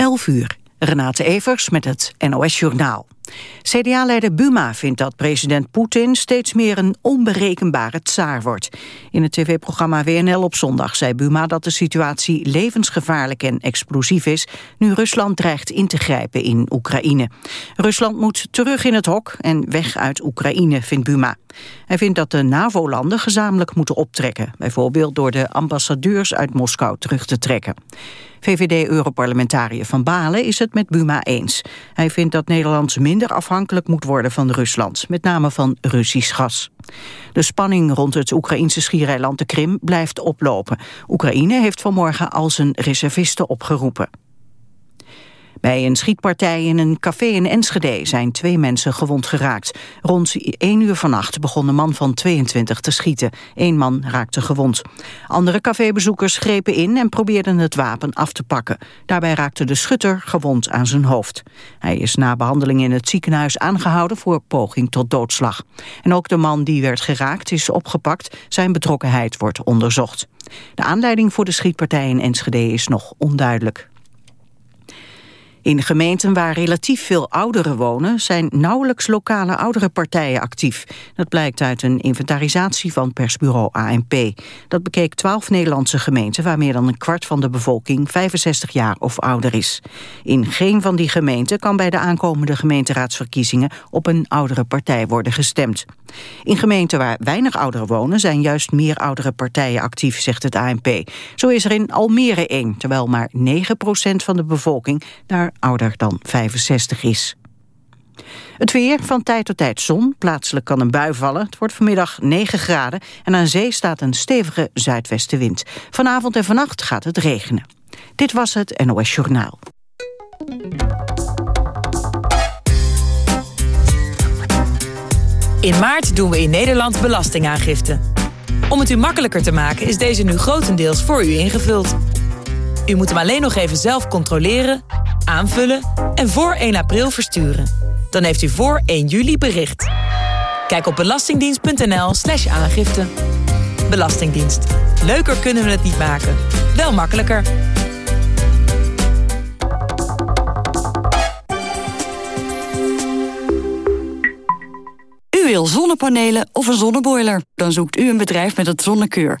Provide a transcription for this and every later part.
11 uur. Renate Evers met het NOS Journaal. CDA-leider Buma vindt dat president Poetin steeds meer een onberekenbare tsaar wordt. In het tv-programma WNL op zondag zei Buma dat de situatie levensgevaarlijk en explosief is, nu Rusland dreigt in te grijpen in Oekraïne. Rusland moet terug in het hok en weg uit Oekraïne, vindt Buma. Hij vindt dat de NAVO-landen gezamenlijk moeten optrekken, bijvoorbeeld door de ambassadeurs uit Moskou terug te trekken. VVD-europarlementariër Van Balen is het met Buma eens. Hij vindt dat Nederland minder afhankelijk moet worden van Rusland, met name van Russisch gas. De spanning rond het Oekraïnse schiereiland de Krim blijft oplopen. Oekraïne heeft vanmorgen al zijn reservisten opgeroepen. Bij een schietpartij in een café in Enschede zijn twee mensen gewond geraakt. Rond 1 uur vannacht begon een man van 22 te schieten. Eén man raakte gewond. Andere cafébezoekers grepen in en probeerden het wapen af te pakken. Daarbij raakte de schutter gewond aan zijn hoofd. Hij is na behandeling in het ziekenhuis aangehouden voor poging tot doodslag. En ook de man die werd geraakt is opgepakt. Zijn betrokkenheid wordt onderzocht. De aanleiding voor de schietpartij in Enschede is nog onduidelijk. In gemeenten waar relatief veel ouderen wonen... zijn nauwelijks lokale ouderenpartijen actief. Dat blijkt uit een inventarisatie van persbureau ANP. Dat bekeek twaalf Nederlandse gemeenten... waar meer dan een kwart van de bevolking 65 jaar of ouder is. In geen van die gemeenten kan bij de aankomende gemeenteraadsverkiezingen... op een oudere partij worden gestemd. In gemeenten waar weinig ouderen wonen... zijn juist meer oudere partijen actief, zegt het ANP. Zo is er in Almere één, terwijl maar 9% van de bevolking... daar ouder dan 65 is. Het weer, van tijd tot tijd zon. Plaatselijk kan een bui vallen. Het wordt vanmiddag 9 graden en aan zee staat een stevige zuidwestenwind. Vanavond en vannacht gaat het regenen. Dit was het NOS Journaal. In maart doen we in Nederland belastingaangifte. Om het u makkelijker te maken is deze nu grotendeels voor u ingevuld. U moet hem alleen nog even zelf controleren, aanvullen en voor 1 april versturen. Dan heeft u voor 1 juli bericht. Kijk op belastingdienst.nl slash aangifte. Belastingdienst. Leuker kunnen we het niet maken. Wel makkelijker. U wil zonnepanelen of een zonneboiler? Dan zoekt u een bedrijf met het Zonnekeur.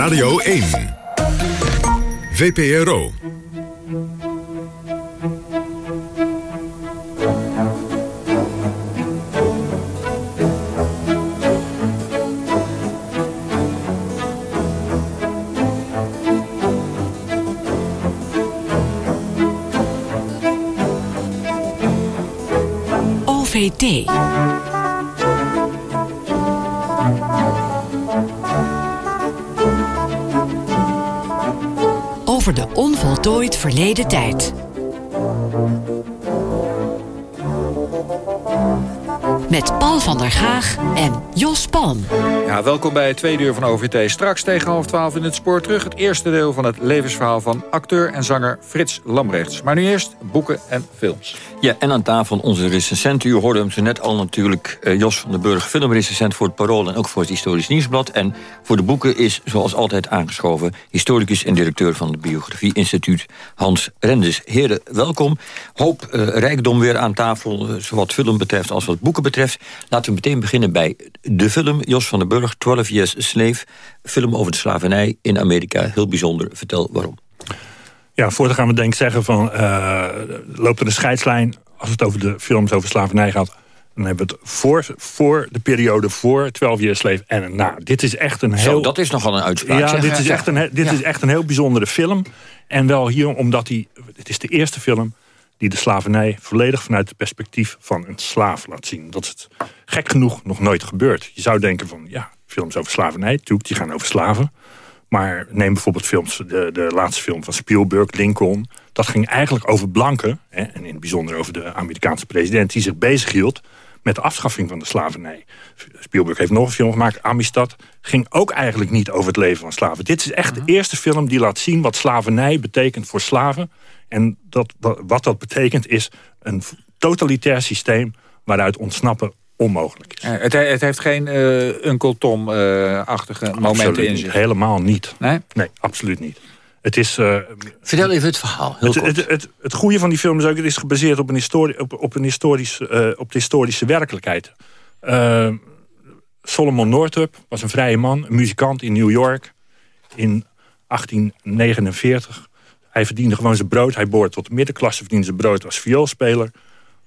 Radio 1. VPRO. OVT. Over de onvoltooid verleden tijd. Met Paul van der Gaag en Jos Palm. Ja, welkom bij het tweede uur van OVT. Straks tegen half twaalf in het spoor terug. Het eerste deel van het levensverhaal van acteur en zanger Frits Lambrechts. Maar nu eerst boeken en films. Ja, en aan tafel onze recensent. U hoorde hem zo net al natuurlijk uh, Jos van den Burg, filmrecensent voor het Parool en ook voor het Historisch Nieuwsblad. En voor de boeken is zoals altijd aangeschoven historicus en directeur van het Biografie Instituut Hans Rendes. Heren, welkom. Hoop uh, rijkdom weer aan tafel, uh, zowat film betreft als wat boeken betreft. Laten we meteen beginnen bij de film Jos van den Burg, 12 Years Slave. Film over de slavernij in Amerika. Heel bijzonder. Vertel waarom. Ja, voordat gaan we denk ik zeggen van... Uh, loopt er een scheidslijn als het over de films over slavernij gaat... dan hebben we het voor, voor de periode voor 12 Years Slave en na. Dit is echt een heel... Zo, dat is nogal een uitspraak. Ja, zeg. dit, is echt, een, dit is echt een heel bijzondere film. En wel hier omdat hij... Het is de eerste film die de slavernij volledig vanuit het perspectief van een slaaf laat zien. Dat is het gek genoeg nog nooit gebeurd. Je zou denken van, ja, films over slavernij, natuurlijk, die gaan over slaven. Maar neem bijvoorbeeld films, de, de laatste film van Spielberg, Lincoln. Dat ging eigenlijk over blanken. Hè, en in het bijzonder over de Amerikaanse president... die zich bezighield met de afschaffing van de slavernij. Spielberg heeft nog een film gemaakt, Amistad. Ging ook eigenlijk niet over het leven van slaven. Dit is echt de mhm. eerste film die laat zien wat slavernij betekent voor slaven. En dat, wat dat betekent is een totalitair systeem... waaruit ontsnappen onmogelijk is. het, het, heeft geen uh, Uncle Tom-achtige momenten in zich? helemaal niet. Nee? Nee, absoluut niet. Het is, uh, Vertel even het verhaal. Heel het, het, het, het, goede van die film is ook... het is gebaseerd op, een historie, op, op, een historisch, uh, op de historische werkelijkheid. Solomon Northup was een vrije man, een muzikant in New York... in 1849. Hij verdiende gewoon zijn brood. Hij behoort tot de middenklasse, verdiende zijn brood als vioolspeler.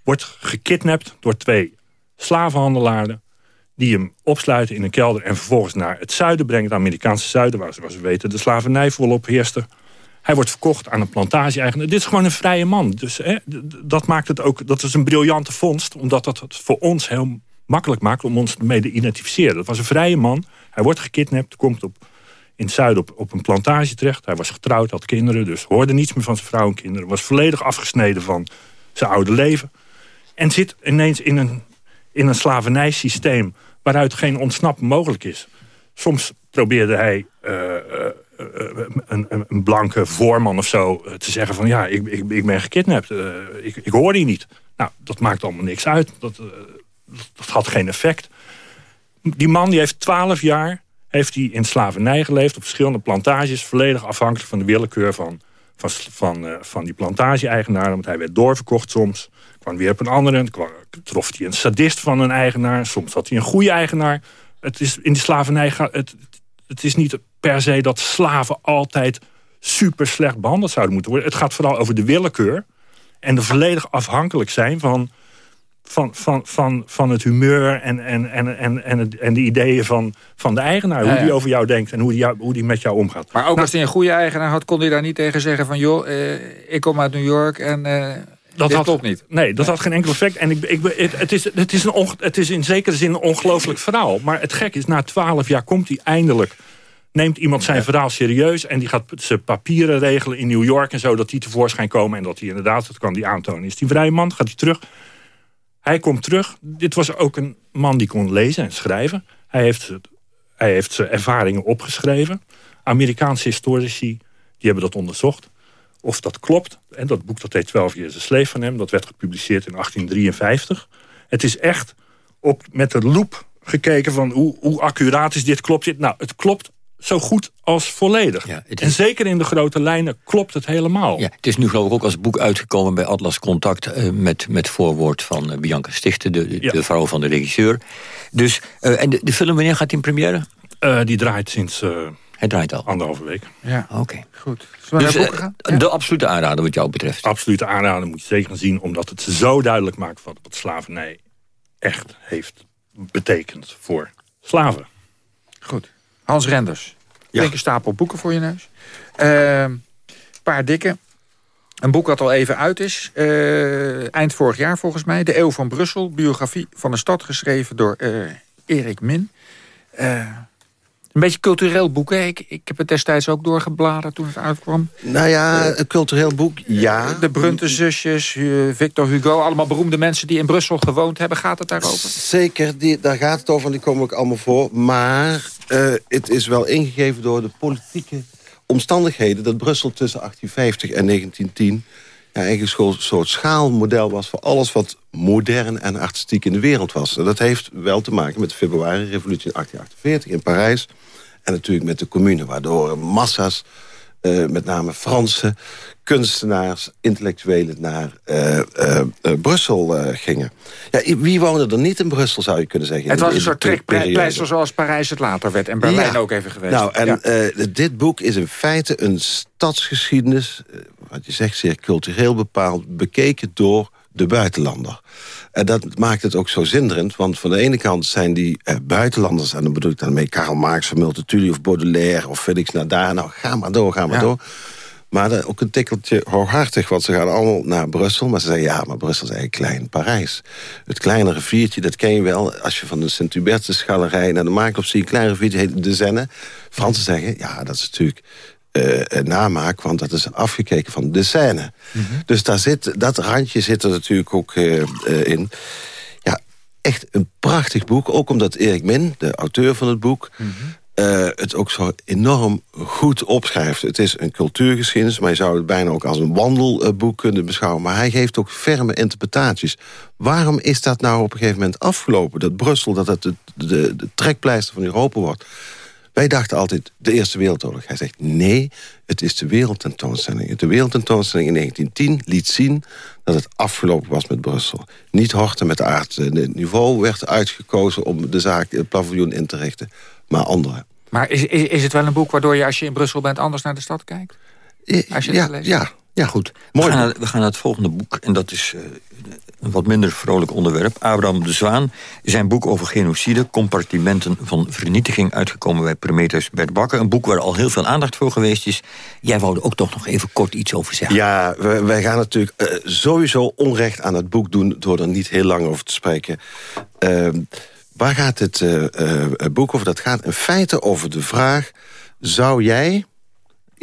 Wordt gekidnapt door twee slavenhandelaren... die hem opsluiten in een kelder en vervolgens naar het zuiden brengen... het Amerikaanse zuiden, waar, zoals we weten de slavernij volop heerste. Hij wordt verkocht aan een plantage-eigenaar. Dit is gewoon een vrije man. Dus hè, dat maakt het ook. Dat is een briljante vondst, omdat dat het voor ons heel makkelijk maakt om ons ermee te identificeren. Dat was een vrije man. Hij wordt gekidnapt, komt op, in het zuiden op, op een plantage terecht. Hij was getrouwd, had kinderen, dus hoorde niets meer van zijn vrouw en kinderen. Was volledig afgesneden van zijn oude leven. En zit ineens in een in een slavernijsysteem waaruit geen ontsnappen mogelijk is. Soms probeerde hij uh, een, een, blanke voorman of zo te zeggen van... ja, ik, ik, ik ben gekidnapt, ik, ik hoor die niet. Nou, dat maakt allemaal niks uit. Dat, dat had geen effect. Die man die heeft twaalf jaar heeft hij in slavernij geleefd... op verschillende plantages, volledig afhankelijk van de willekeur van, van, van, van die plantage-eigenaren. Want hij werd doorverkocht soms kwam weer op een andere. Kwam, trof hij een sadist van een eigenaar. Soms had hij een goede eigenaar. Het is in de slavernij het, het is niet per se dat slaven altijd super slecht behandeld zouden moeten worden. Het gaat vooral over de willekeur. En de volledig afhankelijk zijn van, van, van, van, van het humeur en, en, en, en, en, en de ideeën van, van de eigenaar. Hoe die over jou denkt en hoe die, hoe die met jou omgaat. Maar ook nou, als hij een goede eigenaar had, kon hij daar niet tegen zeggen van... joh, eh, ik kom uit New York en... Eh, dat Dit had, niet. Nee, dat had geen enkel effect. En ik, ik, het, het, is, het, is een het is in zekere zin een ongelooflijk verhaal. Maar het gek is, na twaalf jaar komt hij eindelijk... neemt iemand zijn verhaal serieus... en die gaat zijn papieren regelen in New York en zo... dat die tevoorschijn komen en dat hij inderdaad, dat kan die aantonen... is die vrije man, gaat hij terug. Hij komt terug. Dit was ook een man die kon lezen en schrijven. Hij heeft, hij heeft zijn ervaringen opgeschreven. Amerikaanse historici die hebben dat onderzocht of dat klopt. En dat boek dat heet 12 Years a Slave van hem. Dat werd gepubliceerd in 1853. Het is echt op, met de loep gekeken van hoe, hoe accuraat is dit, klopt dit? Nou, het klopt zo goed als volledig. Ja, En zeker in de grote lijnen klopt het helemaal. Ja, het is nu geloof ik ook als boek uitgekomen bij Atlas Contact... Uh, met, met voorwoord van uh, Bianca Stichten, de, de vrouw van de regisseur. Dus, uh, en de, de, film, wanneer gaat die in première? die draait sinds hij draait al. Anderhalve week. Ja, oké. Goed. Dus, gaan? De absolute aanrader wat jou betreft. Absolute aanrader moet je zeker zien. Omdat het zo duidelijk maakt wat, wat slavernij echt heeft betekend voor slaven. Goed. Hans Renders. Ja. een stapel boeken voor je neus. Uh, paar dikke. Een boek dat al even uit is. Uh, eind vorig jaar volgens mij. De Eeuw van Brussel. Biografie van een stad geschreven door uh, Erik Min. Uh, een beetje cultureel boek, hè? Ik, ik heb het destijds ook doorgebladerd toen het uitkwam. Nou ja, een cultureel boek, ja. De Brunte-zusjes, Victor Hugo, allemaal beroemde mensen die in Brussel gewoond hebben. Gaat het daarover? Zeker, die, daar gaat het over en die komen ook allemaal voor. Maar uh, het is wel ingegeven door de politieke omstandigheden... dat Brussel tussen 1850 en 1910 ja, eigenlijk een soort schaalmodel was... voor alles wat modern en artistiek in de wereld was. En dat heeft wel te maken met de februari-revolutie in 1848 in Parijs... En natuurlijk met de commune, waardoor massa's, uh, met name Franse kunstenaars, intellectuelen naar uh, uh, Brussel gingen. Ja, wie woonde er niet in Brussel, zou je kunnen zeggen? Het was een soort trekpleister zoals Parijs het later werd. En Berlijn ook even geweest. Nou, en ja. dit boek is in feite een stadsgeschiedenis... wat je zegt, zeer cultureel bepaald... bekeken door de buitenlander. En dat maakt het ook zo zinderend, want van de ene kant zijn die eh, buitenlanders... en dan bedoel ik dan mee Karl Marx, Multatuli of Baudelaire of Felix Nadar... nou, ga maar door, ga maar door. Maar ook een tikkeltje hooghartig, want ze gaan allemaal naar Brussel. Maar ze zeggen, ja, maar Brussel is eigenlijk klein Parijs. Het kleine riviertje, dat ken je wel. Als je van de Sint-Hubertus galerij naar de Maaklof zie... een klein riviertje heet de Zenne. Fransen zeggen, ja, dat is natuurlijk namaak... want dat is afgekeken van de Seine. Mhm. Dus daar zit, dat randje zit er natuurlijk ook uh, in echt een prachtig boek. Ook omdat Erik Min, de auteur van het boek... Mhm. Uh, het ook zo enorm goed opschrijft. Het is een cultuurgeschiedenis, maar je zou het bijna ook als een wandelboek kunnen beschouwen. Maar hij geeft ook ferme interpretaties. Waarom is dat nou op een gegeven moment afgelopen? Dat Brussel, dat het de, de, de trekpleister van Europa wordt. Wij dachten altijd de Eerste Wereldoorlog. Hij zegt nee, het is de wereldtentoonstelling. De wereldtentoonstelling in 1910 liet zien dat het afgelopen was met Brussel. Niet horten met aard. Het niveau werd uitgekozen om de zaak, het paviljoen in te richten maar andere. Maar is, is, is het wel een boek waardoor je als je in Brussel bent... anders naar de stad kijkt? Als je het ja, ja, ja, goed. Mooi. We gaan, we gaan naar het volgende boek. En dat is uh, wat minder vrolijk onderwerp. Abraham de Zwaan. Zijn boek over genocide. Compartimenten van vernietiging. Uitgekomen bij Prometheus Bert Bakker. Een boek waar al heel veel aandacht voor geweest is. Jij wou er ook toch nog even kort iets over zeggen. Ja, wij, gaan natuurlijk uh, sowieso onrecht aan het boek doen... door er niet heel lang over te spreken. Uh, Waar gaat het uh, uh, boek over? Dat gaat in feite over de vraag... zou jij,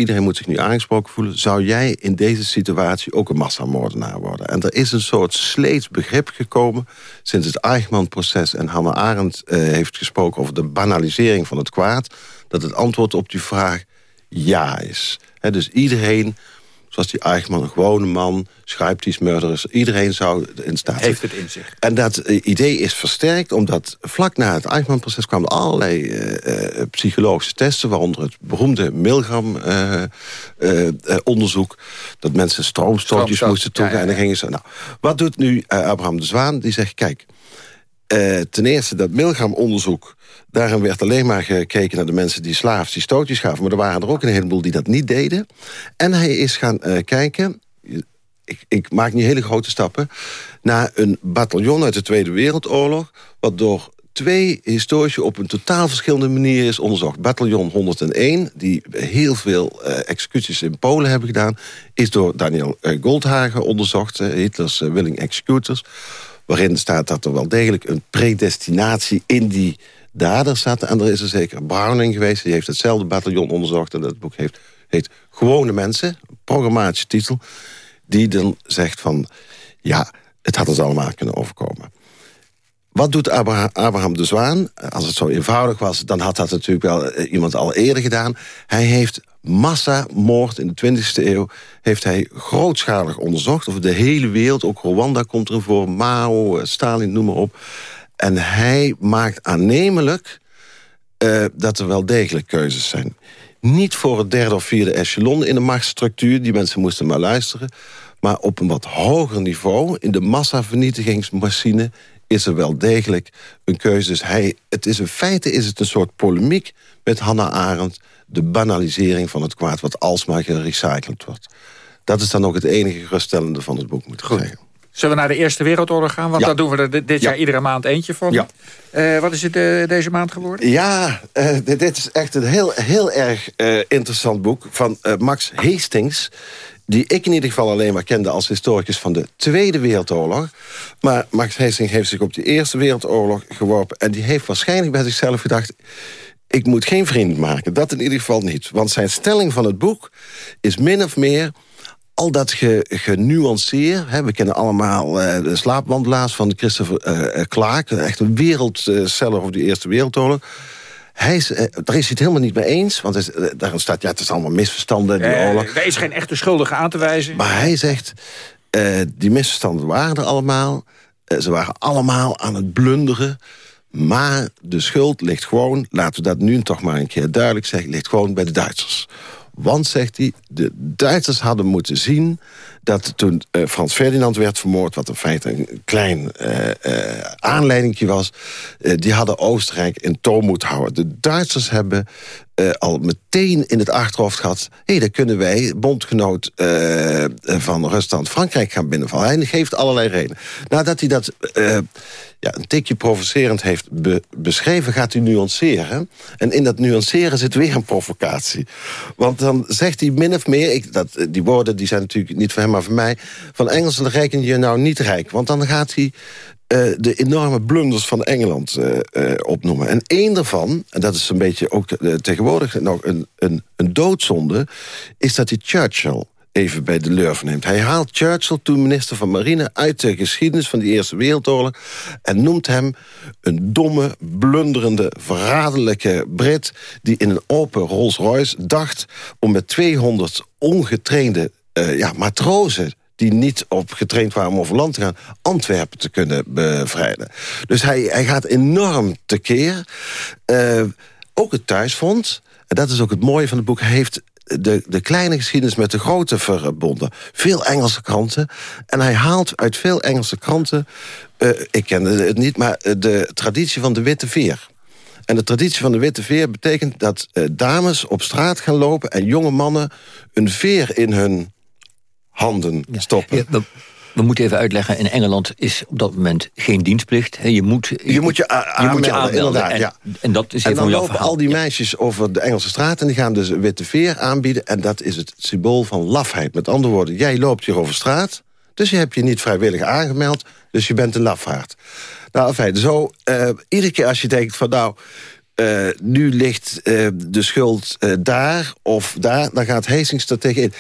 iedereen moet zich nu aangesproken voelen... zou jij in deze situatie ook een massamoordenaar worden? En er is een soort sleets begrip gekomen... sinds het Eichmann-proces en Hannah Arendt uh, heeft gesproken... over de banalisering van het kwaad... dat het antwoord op die vraag ja is. Dus iedereen zoals die Eichmann, een gewone man, murderers, iedereen zou in staat. Heeft het in zich. En dat eh, idee is versterkt, omdat vlak na het Eichmann-proces kwamen allerlei uh, psychologische testen, waaronder het beroemde Milgram-onderzoek, dat mensen stroomstootjes moesten toegaan. En dan gingen ze, nou, wat doet nu Abraham de Zwaan? Die zegt, kijk, ten eerste dat Milgram-onderzoek Daarin werd alleen maar gekeken naar de mensen die slaafs, die stootjes gaven. Maar er waren er ook een heleboel die dat niet deden. En hij is gaan uh, kijken, ik, ik, maak niet hele grote stappen... naar een bataljon uit de Tweede Wereldoorlog... wat door twee historici op een totaal verschillende manier is onderzocht. Bataljon 101, die heel veel uh, executies in Polen hebben gedaan... is door Daniel Goldhagen onderzocht, Hitlers willing executors... waarin staat dat er wel degelijk een predestinatie in die dader zaten. En er is er zeker Browning geweest. Die heeft hetzelfde bataljon onderzocht. En dat boek heeft, heet Gewone Mensen. programmatische titel. Die dan zegt van... Ja, het had ons allemaal kunnen overkomen. Wat doet Abraham de Zwaan? Als het zo eenvoudig was, dan had dat natuurlijk wel eh, iemand al eerder gedaan. Hij heeft massamoord in de 20e eeuw... heeft hij grootschalig onderzocht over de hele wereld. Ook Rwanda komt erin voor, Mao, eh, Stalin, noem maar op. En hij maakt aannemelijk uh, dat er wel degelijk keuzes zijn. Niet voor het derde of vierde echelon in de machtsstructuur. Die mensen moesten maar luisteren. Maar op een wat hoger niveau, in de massavernietigingsmachine... is er wel degelijk een keuze. Dus hij, het is in feite is het een soort polemiek met Hannah Arendt... de banalisering van het kwaad wat alsmaar gerecycled wordt. Dat is dan ook het enige geruststellende van het boek, moet ik Goed. zeggen. Zullen we naar de Eerste Wereldoorlog gaan? Want ja. daar doen we er dit jaar iedere maand eentje van. Ja. Uh, wat is het uh, deze maand geworden? Ja, uh, dit, is echt een heel, heel erg interessant boek van Max Hastings die ik in ieder geval alleen maar kende als historicus van de Tweede Wereldoorlog. Maar Max Hastings heeft zich op de Eerste Wereldoorlog geworpen... en die heeft waarschijnlijk bij zichzelf gedacht... ik moet geen vriend maken, dat in ieder geval niet. Want zijn stelling van het boek is min of meer al dat ge, genuanceer. Hè, we kennen allemaal uh, de slaapwandelaars van Christopher uh, Clark. Echt een wereldseller over de Eerste Wereldoorlog. Hij is, daar is hij het helemaal niet mee eens. Want hij, daar staat, ja, het is allemaal misverstanden, die oorlog. Er is geen echte schuldige aan te wijzen. Maar hij zegt, die misverstanden waren er allemaal. ze waren allemaal aan het blunderen. Maar de schuld ligt gewoon, laten we dat nu toch maar een keer duidelijk zeggen... ligt gewoon bij de Duitsers. Want, zegt hij, de Duitsers hadden moeten zien... dat toen uh, Frans Ferdinand werd vermoord... wat in feite een klein uh, aanleidingje was... die hadden Oostenrijk in toom moeten houden. De Duitsers hebben al meteen in het achterhoofd gehad... hé, hey, dan kunnen wij, bondgenoot van Rusland, Frankrijk gaan binnenvallen. Hij geeft allerlei redenen. Nadat hij dat ja, een tikje provocerend heeft be beschreven... gaat hij nuanceren. En in dat nuanceren zit weer een provocatie. Want dan zegt hij min of meer... Ik, dat, die woorden die zijn natuurlijk niet voor hem, maar voor mij... van Engelsen reken je nou niet rijk. Want dan gaat hij uh, de enorme blunders van Engeland uh, uh, opnoemen. En één daarvan, en dat is een beetje ook tegenwoordig nog een, een, een doodzonde... is dat hij Churchill even bij de lurven neemt. Hij haalt Churchill, toen minister van Marine... uit de geschiedenis van de Eerste Wereldoorlog... en noemt hem een domme, blunderende, verraderlijke Brit... die in een open Rolls-Royce dacht om met 200 ongetrainde uh, ja, matrozen die niet op getraind waren om over land te gaan... Antwerpen te kunnen bevrijden. Dus hij, hij gaat enorm tekeer. Uh, ook het thuisfront, en dat is ook het mooie van het boek... heeft de, de kleine geschiedenis met de grote verbonden. Veel Engelse kranten. En hij haalt uit veel Engelse kranten... Uh, ik kende het niet, maar de traditie van de witte veer. En de traditie van de witte veer betekent dat dames op straat gaan lopen... en jonge mannen een veer in hun handen stoppen. Ja, we, we, moeten even uitleggen, in Engeland is op dat moment geen dienstplicht. Je moet je, je, moet, je, aanmelden, je moet je aanmelden. En, ja. en, dat is en dan lopen al die meisjes over de Engelse straat... en die gaan dus witte veer aanbieden. En dat is het symbool van lafheid. Met andere woorden, jij loopt hier over straat... dus je hebt je niet vrijwillig aangemeld... dus je bent een lafaard. Nou, fijn, zo, uh, iedere keer als je denkt van... nou, uh, nu ligt uh, de schuld uh, daar of daar, dan gaat Hastings er tegenin.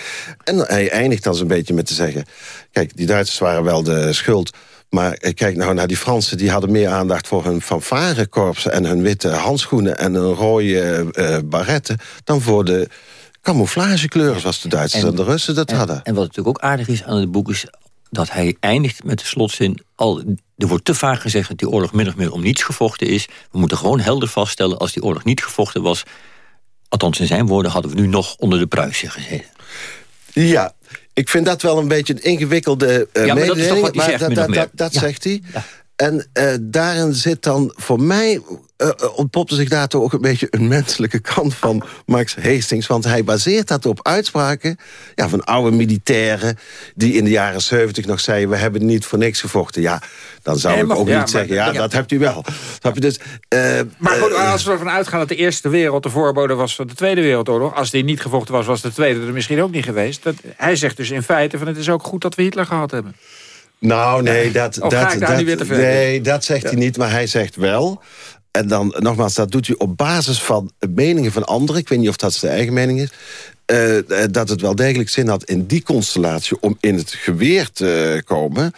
En hij eindigt dan zo'n beetje met te zeggen... kijk, die Duitsers waren wel de schuld... Maar kijk nou naar die Fransen, die hadden meer aandacht voor hun fanfarekorpsen... en hun witte handschoenen en een rode barretten... dan voor de camouflagekleuren zoals de Duitsers en, de Russen dat hadden. En wat natuurlijk ook aardig is aan het boek is dat hij eindigt met de slotzin... Al, er wordt te vaak gezegd dat die oorlog min of meer om niets gevochten is. We moeten gewoon helder vaststellen... als die oorlog niet gevochten was... althans in zijn woorden hadden we nu nog onder de Pruisen gezeten. Ja, ik vind dat wel een beetje een ingewikkelde uh, ja, maar dat is toch wat hij zegt, dat, dat, dat, dat ja. zegt hij. Ja. En uh, daarin zit dan voor mij uh, ontpopte zich daar toch ook een beetje een menselijke kant van Max Hastings. Want hij baseert dat op uitspraken ja, van oude militairen... die in de jaren 70 nog zeiden... we hebben niet voor niks gevochten. Ja, dan zou ik ook niet zeggen, ja, dat hebt u wel. je dus, uh, maar goed, als we ervan uitgaan dat de Eerste Wereld de voorbode was van de Tweede Wereldoorlog... als die niet gevochten was, was de Tweede er misschien ook niet geweest. Dat, hij zegt dus in feite van het is ook goed dat we Hitler gehad hebben. Nou, nee, dat, dat, dat, nee, dat zegt hij niet, maar hij zegt wel... En dan, nogmaals, dat doet hij op basis van meningen van anderen. Ik weet niet of dat zijn eigen mening is. Uh, dat het wel degelijk zin had in die constellatie... om in het geweer te komen.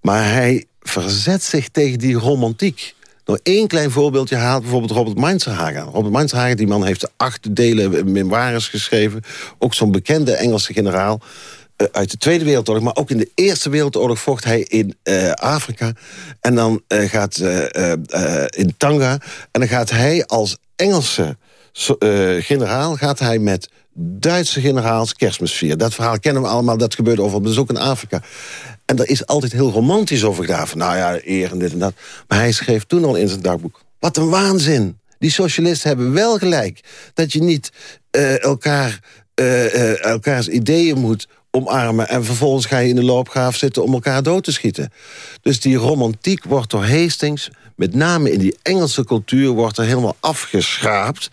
Maar hij verzet zich tegen die romantiek. Nog één klein voorbeeldje haalt bijvoorbeeld Robert Meinzerhagen. Robert Meinzerhagen, die man heeft acht delen memoires geschreven. Ook zo'n bekende Engelse generaal. Eh, uit de Tweede Wereldoorlog, maar ook in de Eerste Wereldoorlog vocht hij in uh, Afrika. En dan uh, gaat in Tanga. En dan gaat hij als Engelse generaal gaat hij met Duitse generaals kerstmis vieren. Dat verhaal kennen we allemaal, dat gebeurde over bezoek in Afrika. En daar is altijd heel romantisch over gedaan. Nou ja, eer en dit en dat. Maar hij schreef toen al in zijn dagboek. Wat een waanzin. Die socialisten hebben wel gelijk. Dat je niet elkaar, elkaars ideeën moet omarmen... en vervolgens ga je in de loopgraaf zitten om elkaar dood te schieten. Dus die romantiek wordt door Hastings... met name in die Engelse cultuur wordt er helemaal afgeschraapt...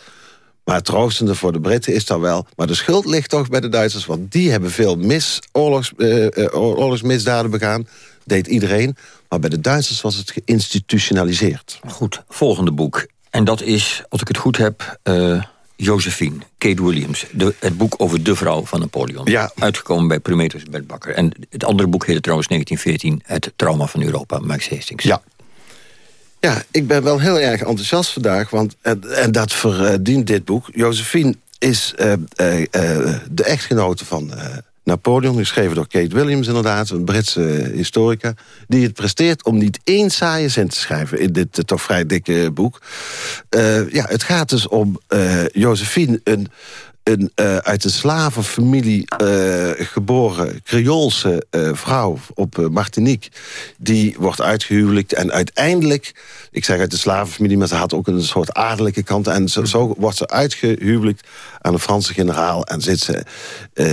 Maar het troostende voor de Britten is dan wel... maar de schuld ligt toch bij de Duitsers... want die hebben veel mis, oorlogs, uh, oorlogsmisdaden begaan. Deed iedereen. Maar bij de Duitsers was het geïnstitutionaliseerd. Goed, volgende boek. En dat is, als ik het goed heb... Uh, Josephine, Kate Williams. De, het boek over de vrouw van Napoleon. Ja. Uitgekomen bij Prometheus Bedbakker. En het andere boek heette trouwens 1914... Het trauma van Europa, Max Hastings. Ja. Ja, ik ben wel heel erg enthousiast vandaag. Want, en, en dat verdient dit boek. Josephine is uh, uh, uh, de echtgenote van Napoleon, geschreven door Kate Williams inderdaad, een Britse historica... die het presteert om niet één saaie zin te schrijven... in dit uh, toch vrij dikke boek. Uh, ja, het gaat dus om Josephine, een een uit een slavenfamilie geboren Creoolse vrouw op Martinique. Die wordt uitgehuwelijkt en uiteindelijk... ik zeg uit de slavenfamilie, maar ze had ook een soort adellijke kant... en zo, zo wordt ze uitgehuwelijkt aan een Franse generaal... en zit ze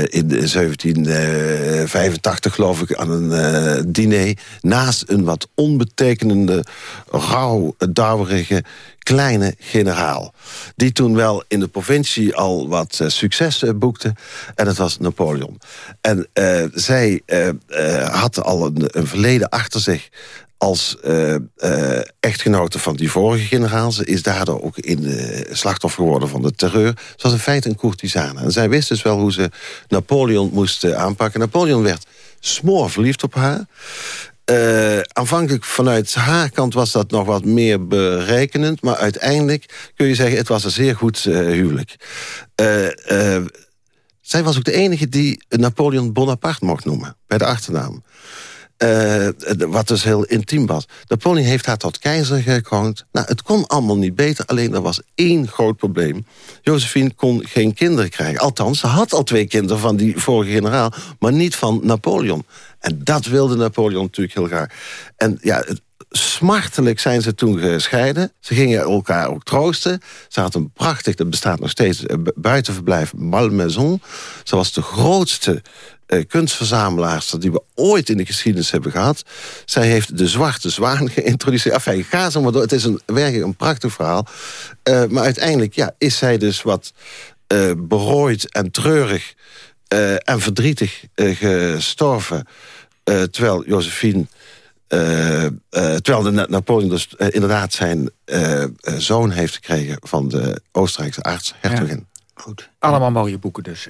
in 1785, geloof ik, aan een diner... naast een wat onbetekenende, rauw, dauwerige kleine generaal. Die toen wel in de provincie al wat uh, succes uh, boekte. En dat was Napoleon. En uh, zij had al een, een, verleden achter zich als echtgenote van die vorige generaal. Ze is daardoor ook in de slachtoffer geworden van de terreur. Ze was in feite een courtisane. En zij wist dus wel hoe ze Napoleon moest aanpakken. Napoleon werd smoor verliefd op haar. Uh, aanvankelijk vanuit haar kant was dat nog wat meer berekenend... maar uiteindelijk kun je zeggen, het was een zeer goed uh, huwelijk. Uh, zij was ook de enige die Napoleon Bonaparte mocht noemen, bij de achternaam. Wat dus heel intiem was. Napoleon heeft haar tot keizer gekroond. Nou, het kon allemaal niet beter, alleen er was één groot probleem. Josephine kon geen kinderen krijgen. Althans, ze had al twee kinderen van die vorige generaal... maar niet van Napoleon. En dat wilde Napoleon natuurlijk heel graag. En ja, smartelijk zijn ze toen gescheiden. Ze gingen elkaar ook troosten. Ze had een prachtig, dat bestaat nog steeds, eh, buitenverblijf Malmaison. Ze was de grootste uh, kunstverzamelaarster die we ooit in de geschiedenis hebben gehad. Zij heeft de Zwarte Zwaan geïntroduceerd. Enfin, ga zo maar door. Het is een, werkelijk een prachtig verhaal. Uh, maar uiteindelijk ja, is zij dus wat uh, berooid en treurig en verdrietig gestorven. terwijl Josephine... terwijl de Napoleon dus inderdaad zijn zoon heeft gekregen... van de Oostenrijkse aartshertogin. Ja. Goed. Allemaal mooie boeken dus.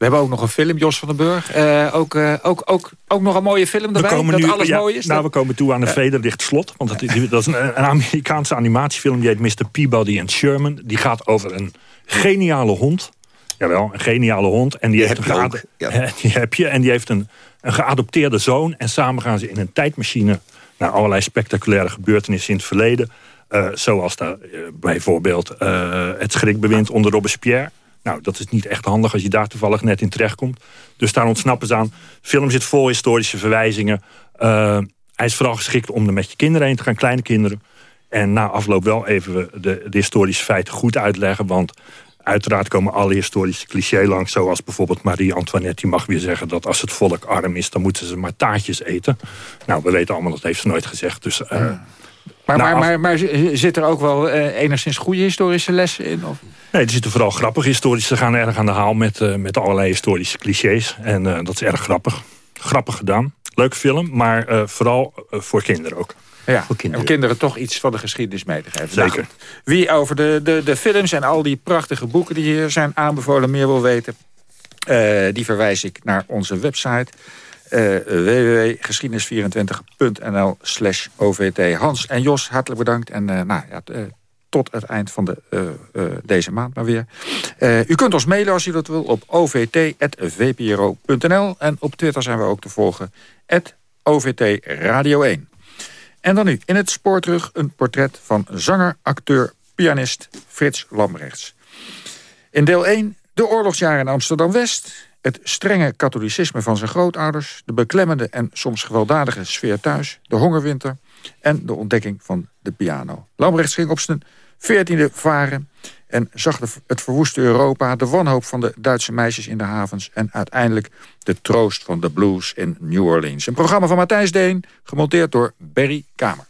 We hebben ook nog een film, Jos van den Burg. Uh, ook, uh, ook, ook, ook nog een mooie film erbij, dat nu, alles mooi is. Nou, we komen toe aan een Vederlicht Slot. Want dat, dat is een, een, Amerikaanse animatiefilm, die heet Mr. Peabody and Sherman. Die gaat over een geniale hond. Jawel, een geniale hond. En die, die heeft een ook, ja. die heb je. En die heeft een, een geadopteerde zoon. En samen gaan ze in een tijdmachine... naar allerlei spectaculaire gebeurtenissen in het verleden. Uh, zoals daar, bijvoorbeeld het schrikbewind onder Robespierre. Nou, dat is niet echt handig als je daar toevallig net in terechtkomt. Dus daar ontsnappen ze aan. De film zit vol historische verwijzingen. Uh, hij is vooral geschikt om er met je kinderen heen te gaan, kleine kinderen. En na afloop wel even de, de historische feiten goed uitleggen. Want uiteraard komen alle historische clichés langs. Zoals bijvoorbeeld Marie-Antoinette. Die mag weer zeggen dat als het volk arm is... dan moeten ze maar taartjes eten. Nou, we weten allemaal, dat heeft ze nooit gezegd. Dus... Uh, maar, maar, maar, maar, zit er ook wel uh, enigszins goede historische lessen in? Of? Nee, er zitten vooral grappige historische. Ze gaan erg aan de haal met, uh, met allerlei historische clichés. En uh, dat is erg grappig. Grappig gedaan. Leuke film, maar uh, vooral voor kinderen ook. Ja, voor kinderen. om kinderen toch iets van de geschiedenis mee te geven. Zeker. Nou, wie over de, de, de films en al die prachtige boeken die hier zijn aanbevolen meer wil weten... die verwijs ik naar onze website uh, www.geschiedenis24.nl slash OVT. Hans en Jos, hartelijk bedankt. En uh, nou, ja, tot het eind van de, deze maand maar weer. u kunt ons mailen als u dat wil op ovt.vpro.nl. En op Twitter zijn we ook te volgen. OVT Radio 1. En dan nu in het spoor terug een portret van zanger, acteur, pianist Frits Lambrechts. In deel 1 de oorlogsjaren in Amsterdam-West het strenge katholicisme van zijn grootouders... de beklemmende en soms gewelddadige sfeer thuis... de hongerwinter en de ontdekking van de piano. Lambrechts ging op zijn veertiende varen... en zag het verwoeste Europa, de wanhoop van de Duitse meisjes in de havens... en uiteindelijk de troost van de blues in New Orleans. Een programma van Matthijs Deen, gemonteerd door Berry Kamer.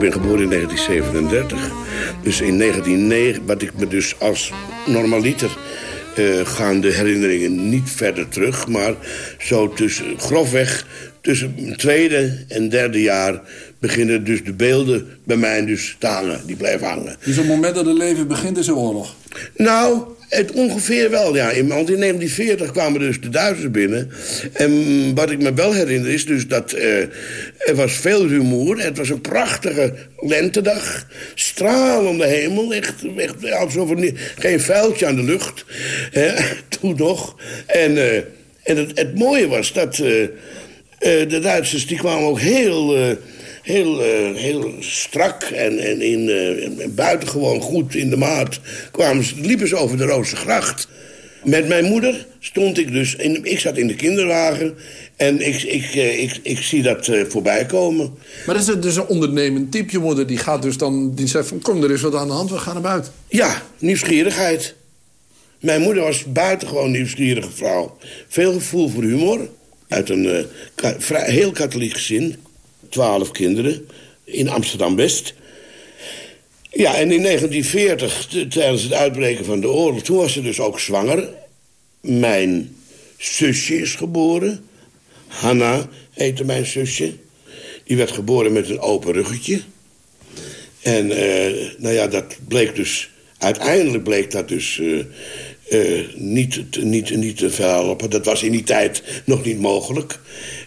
ben geboren in 1937. Dus in 1909, wat ik me dus als normaliter... Uh, gaan de herinneringen niet verder terug. Maar zo tussen, grofweg tussen het tweede en derde jaar... beginnen dus de beelden bij mij dus te hangen. Die blijven hangen. Dus op het moment dat het leven begint is er oorlog? Nou, het ongeveer wel, ja. Want in 1940 kwamen dus de Duitsers binnen. En wat ik me wel herinner is dus dat uh, er was veel rumoer. Het was een prachtige lentedag. Stralende hemel. Echt, echt alsof er geen vuiltje aan de lucht. Hè, toen nog. En, uh, en het, het mooie was dat... Eh, de Duitsers die kwamen ook heel, eh, heel, eh, heel strak en, en in, uh, buitengewoon goed in de maat. Kwamen ze, liepen ze over de Roze Gracht. Met mijn moeder stond ik dus... In, ik zat in de kinderwagen en ik, ik, ik, ik, zie dat voorbij komen. Maar dat is dus een ondernemend type. Je moeder die gaat dus dan... Die zegt van kom, er is wat aan de hand, we gaan naar buiten. Ja, nieuwsgierigheid. Mijn moeder was buitengewoon nieuwsgierige vrouw. Veel gevoel voor humor. Uit een uh, ka vrij, heel katholiek gezin. Twaalf kinderen. In Amsterdam-West. Ja, en in 1940, tijdens het uitbreken van de oorlog... toen was ze dus ook zwanger. Mijn zusje is geboren. Hanna heette mijn zusje. Die werd geboren met een open ruggetje. En uh, nou ja, dat bleek dus... Uiteindelijk bleek dat dus... Uh, uh, niet, niet, niet te verhelpen. Dat was in die tijd nog niet mogelijk.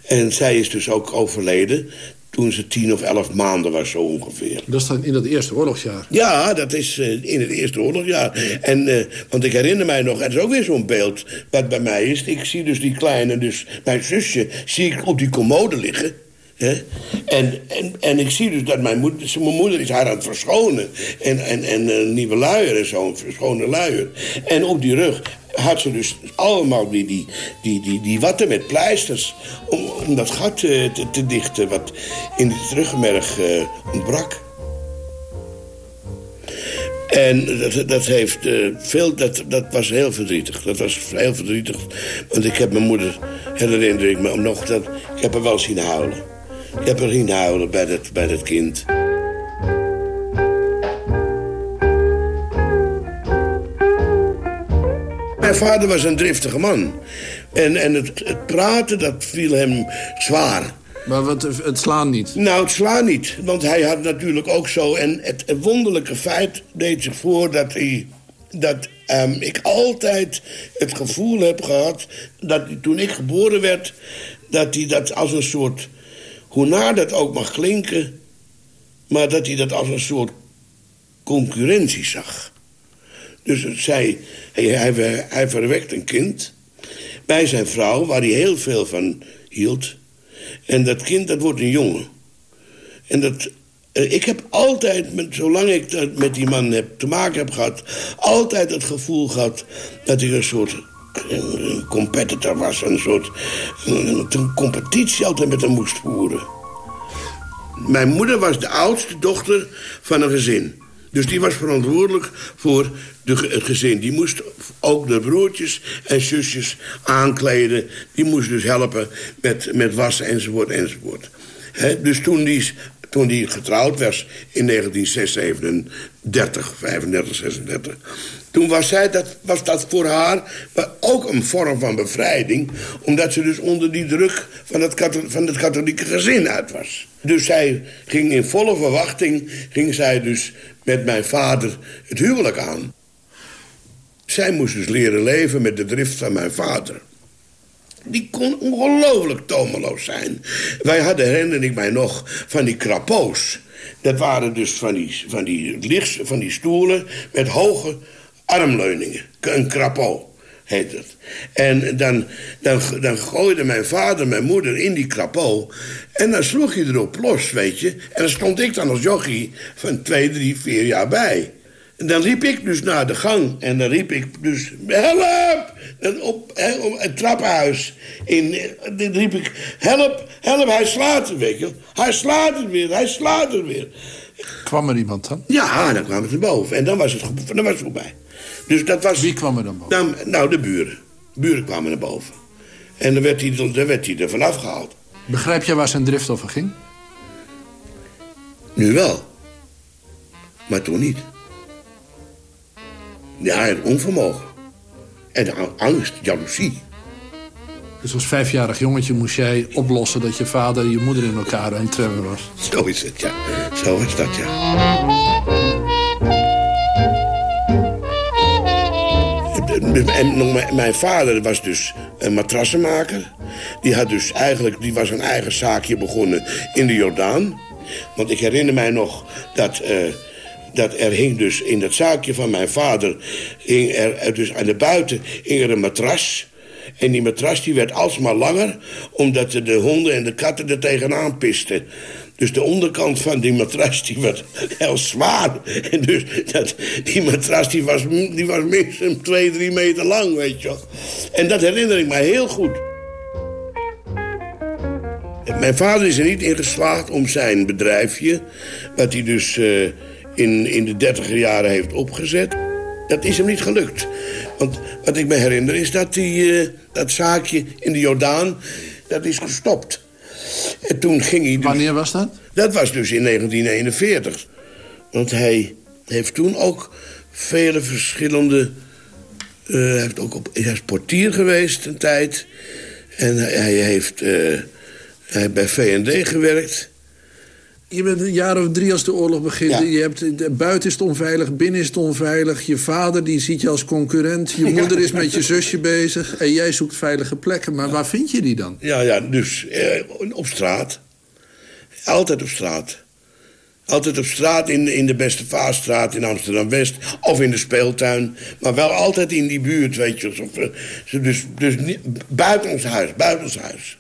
En zij is dus ook overleden toen ze tien of elf maanden was, zo ongeveer. Dat is dan in dat eerste oorlogsjaar? Ja, dat is uh, in het eerste oorlogsjaar. En, uh, want ik herinner mij nog, dat is ook weer zo'n beeld wat bij mij is. Ik zie dus die kleine, dus mijn zusje, zie ik op die commode liggen. Hè? En, en, en ik zie dus dat mijn moeder, mijn moeder is haar aan het verschonen. En, en, en een nieuwe luier en zo'n verschone luier. En op die rug had ze dus allemaal die, die, die, die, die watten met pleisters... om, om dat gat te, te, te dichten wat in het ruggenmerg uh, ontbrak. En dat, dat, heeft, uh, veel, dat, dat was heel verdrietig. Dat was heel verdrietig. Want ik heb mijn moeder, herinner ik me nog, dat, ik heb haar wel zien huilen. Ik heb er zien huilen bij dat, bij dat kind. Mijn vader was een driftige man. En, en het, het praten, dat viel hem zwaar. Maar wat, het slaan niet? Nou, het slaan niet. Want hij had natuurlijk ook zo... En het, wonderlijke feit deed zich voor dat hij... Dat um, ik altijd het gevoel heb gehad... dat hij, toen ik geboren werd... dat hij dat als een soort... Hoe naar dat ook mag klinken... maar dat hij dat als een soort concurrentie zag. Dus het zei, hij, hij, verwekt een kind bij zijn vrouw, waar hij heel veel van hield. En dat kind, dat wordt een jongen. En dat, eh, ik heb altijd, met, zolang ik dat met die man heb, te maken heb gehad... altijd het gevoel gehad dat ik een soort competitor was. Een soort een competitie altijd met hem moest voeren. Mijn moeder was de oudste dochter van een gezin. Dus die was verantwoordelijk voor de, het gezin. Die moest ook de broertjes en zusjes aankleden. Die moest dus helpen met, met wassen enzovoort enzovoort. Dus toen die, toen die getrouwd was in 1936, 35, 36... toen was, zij, dat, was dat voor haar ook een vorm van bevrijding... omdat ze dus onder die druk van het, van het katholieke gezin uit was. Dus zij ging in volle verwachting... ging zij dus met mijn vader het huwelijk aan. Zij moest dus leren leven met de drift van mijn vader. Die kon ongelooflijk tomeloos zijn. Wij hadden, herinner ik mij nog, van die krapoos. Dat waren dus van die, van die, lichts, van die stoelen met hoge armleuningen. Een krapo heet het. En dan, dan, dan gooide mijn vader mijn moeder in die krapo... en dan sloeg je erop los, weet je. En dan stond ik dan als jochie van twee, drie, vier jaar bij... En dan liep ik dus naar de gang. En dan riep ik dus, help! En op, op het trappenhuis. In, dan riep ik, help, help, hij slaat het, weet je. Hij slaat het weer, hij slaat het weer. Kwam er iemand dan? Ja, dan kwam het boven. En dan was het, dan was het voorbij. Dus dat was... Wie kwam er dan boven? Nou, nou de buren. Buren kwamen naar boven. En dan werd hij, dan werd hij er vanaf gehaald. Begrijp je waar zijn drift over ging? Nu wel. Maar toen niet. Ja, het onvermogen. En angst, jaloezie. Dus als vijfjarig jongetje moest jij oplossen... dat je vader en je moeder in elkaar aan het was. Zo is het, ja. Zo is dat, ja. En mijn vader was dus een matrassenmaker. Die, had dus eigenlijk, die was een eigen zaakje begonnen in de Jordaan. Want ik herinner mij nog dat... Uh, dat er hing dus in dat zaakje van mijn vader... hing er dus aan de buiten er een matras. En die matras die werd alsmaar langer... omdat de honden en de katten er tegenaan pisten. Dus de onderkant van die matras die werd heel zwaar. En dus die matras die was, die was minstens twee, drie meter lang, weet je wel. En dat herinner ik mij heel goed. Mijn vader is er niet in geslaagd om zijn bedrijfje... wat hij dus uh, in, in de dertiger jaren heeft opgezet... dat is hem niet gelukt. Want wat ik me herinner is dat die, uh, dat zaakje in de Jordaan... dat is gestopt. En toen ging hij... Dus, Wanneer was dat? Dat was dus in 1941. Want hij heeft toen ook vele verschillende... Uh, hij, heeft ook op, hij is portier geweest een tijd. En hij, hij heeft... Uh, hij heeft bij VND gewerkt. Je bent een jaar of drie als de oorlog begint. Ja. Je hebt, buiten is het onveilig, binnen is het onveilig. Je vader die ziet je als concurrent. Je moeder is met je zusje bezig. En jij zoekt veilige plekken. Maar ja. waar vind je die dan? Ja, ja dus eh, op straat. Altijd op straat. Altijd op straat, in, in de Beste Vaarstraat in Amsterdam-West. Of in de speeltuin. Maar wel altijd in die buurt, weet je. Dus, dus buiten ons huis, buiten ons huis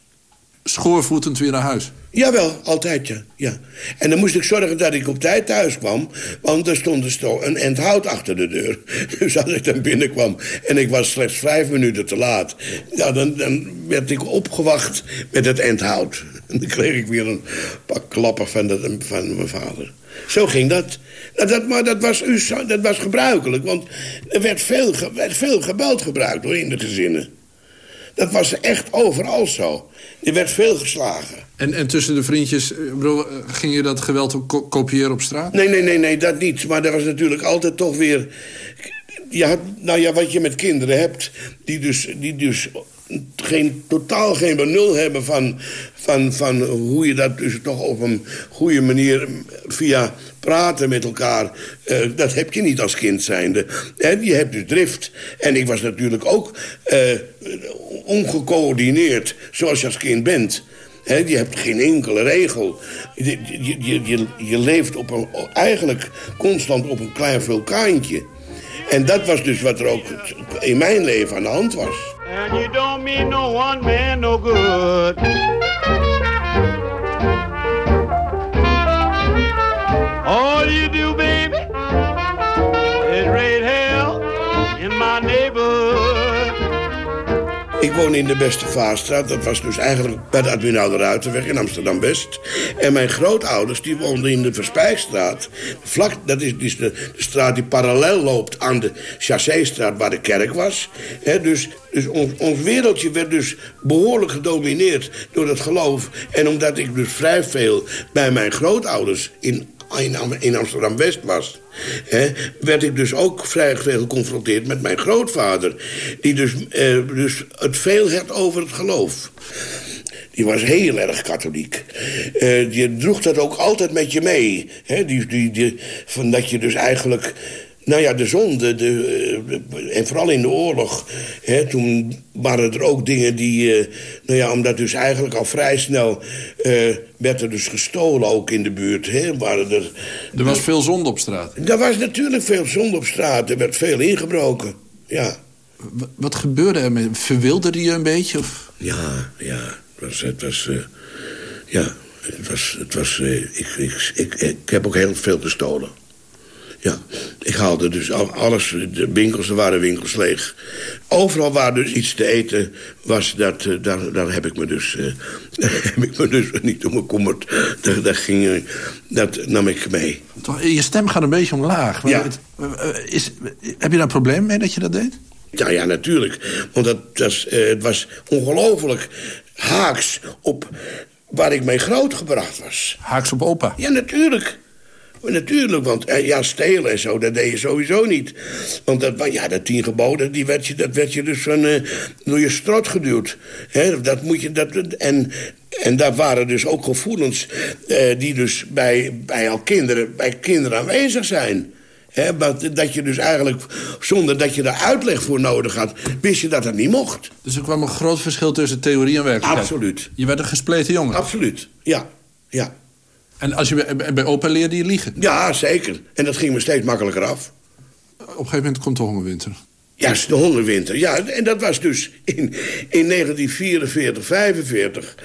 schoorvoetend weer naar huis? Jawel, altijd, ja. ja. En dan moest ik zorgen dat ik op tijd thuis kwam... want er stond dus een end hout achter de deur. Dus als ik dan binnenkwam en ik was slechts vijf minuten te laat... Ja, dan, dan werd ik opgewacht met het end hout. En dan kreeg ik weer een pak klappen van, de, van mijn vader. Zo ging dat. Nou, dat maar dat was, dat was gebruikelijk, want er werd veel, werd veel gebeld gebruikt hoor, in de gezinnen. Dat was echt overal zo. Er werd veel geslagen. En, en tussen de vriendjes, bro, ging je dat geweld ko kopiëren op straat? Nee, nee, nee, nee, dat niet. Maar er was natuurlijk altijd toch weer... Je had, nou ja, wat je met kinderen hebt, die dus, die dus geen, totaal geen benul hebben van, van, van hoe je dat dus toch op een goede manier via praten met elkaar. Uh, dat heb je niet als kind zijnde. En je hebt dus drift. En ik was natuurlijk ook uh, ongecoördineerd zoals je als kind bent. He, je hebt geen enkele regel. Je, je, je, je leeft op een, eigenlijk constant op een klein vulkaantje. En dat was dus wat er ook in mijn leven aan de hand was. And you don't mean no one man no good. All you do, Ik woon in de Beste Vaarstraat. Dat was dus eigenlijk bij de Admiraal de Ruitenweg in Amsterdam-West. En mijn grootouders die woonden in de Verspijkstraat. Vlak, dat is, is de, straat die parallel loopt aan de Chasséstraat waar de kerk was. Dus dus ons, ons, wereldje werd dus behoorlijk gedomineerd door dat geloof. En omdat ik dus vrij veel bij mijn grootouders in, in, Amsterdam-West was... Hè, werd ik dus ook vrij geconfronteerd met mijn grootvader... die dus, eh, dus het veel had over het geloof. Die was heel erg katholiek. Uh, die droeg dat ook altijd met je mee. Hè? Die, die, van dat je dus eigenlijk nou ja, de zonde, de, uh, en vooral in de oorlog... Hè, toen waren er ook dingen die... Uh, nou ja, omdat dus eigenlijk al vrij snel... Uh, werd er dus gestolen ook in de buurt. Hè, waren er, er was veel zonde op straat? Er was natuurlijk veel zonde op straat. Er werd veel ingebroken, ja. W wat gebeurde er met Verwilderde je een beetje? Of? Ja, ja. Het was... Het was ja, het was... Het was ik, ik, ik, ik heb ook heel veel gestolen. Ja, ik haalde dus alles, de winkels, er waren winkels leeg. Overal waar dus iets te eten was, dat, eh, daar, daar heb ik me dus, uh, heb ik me dus niet om bekommerd. Dat, dat, ging, dat nam ik mee. Je stem gaat een beetje omlaag. Ja. Is, heb je daar een probleem mee dat je dat deed? Ja, ja natuurlijk. Want dat, dat, uh, het was ongelooflijk haaks op waar ik mee grootgebracht was. Haaks op opa? Ja, natuurlijk. Natuurlijk, want eh, ja, stelen en zo, dat deed je sowieso niet. Want dat, ja, dat tien geboden, die werd je, dat werd je dus van, uh, door je strot geduwd. He, dat moet je, dat, en, en daar waren dus ook gevoelens uh, die dus bij, bij, al kinderen, bij kinderen aanwezig zijn. He, dat je dus eigenlijk, zonder dat je daar uitleg voor nodig had... wist je dat dat niet mocht. Dus er kwam een groot verschil tussen theorie en werkelijkheid? Absoluut. Je werd een gespleten jongen? Absoluut, ja. ja. En als je bij opa leerde je liegen? Ja, zeker. En dat ging me steeds makkelijker af. Op een gegeven moment komt de hongerwinter. Juist, de hondenwinter. Ja, en dat was dus in, in 1944, 45.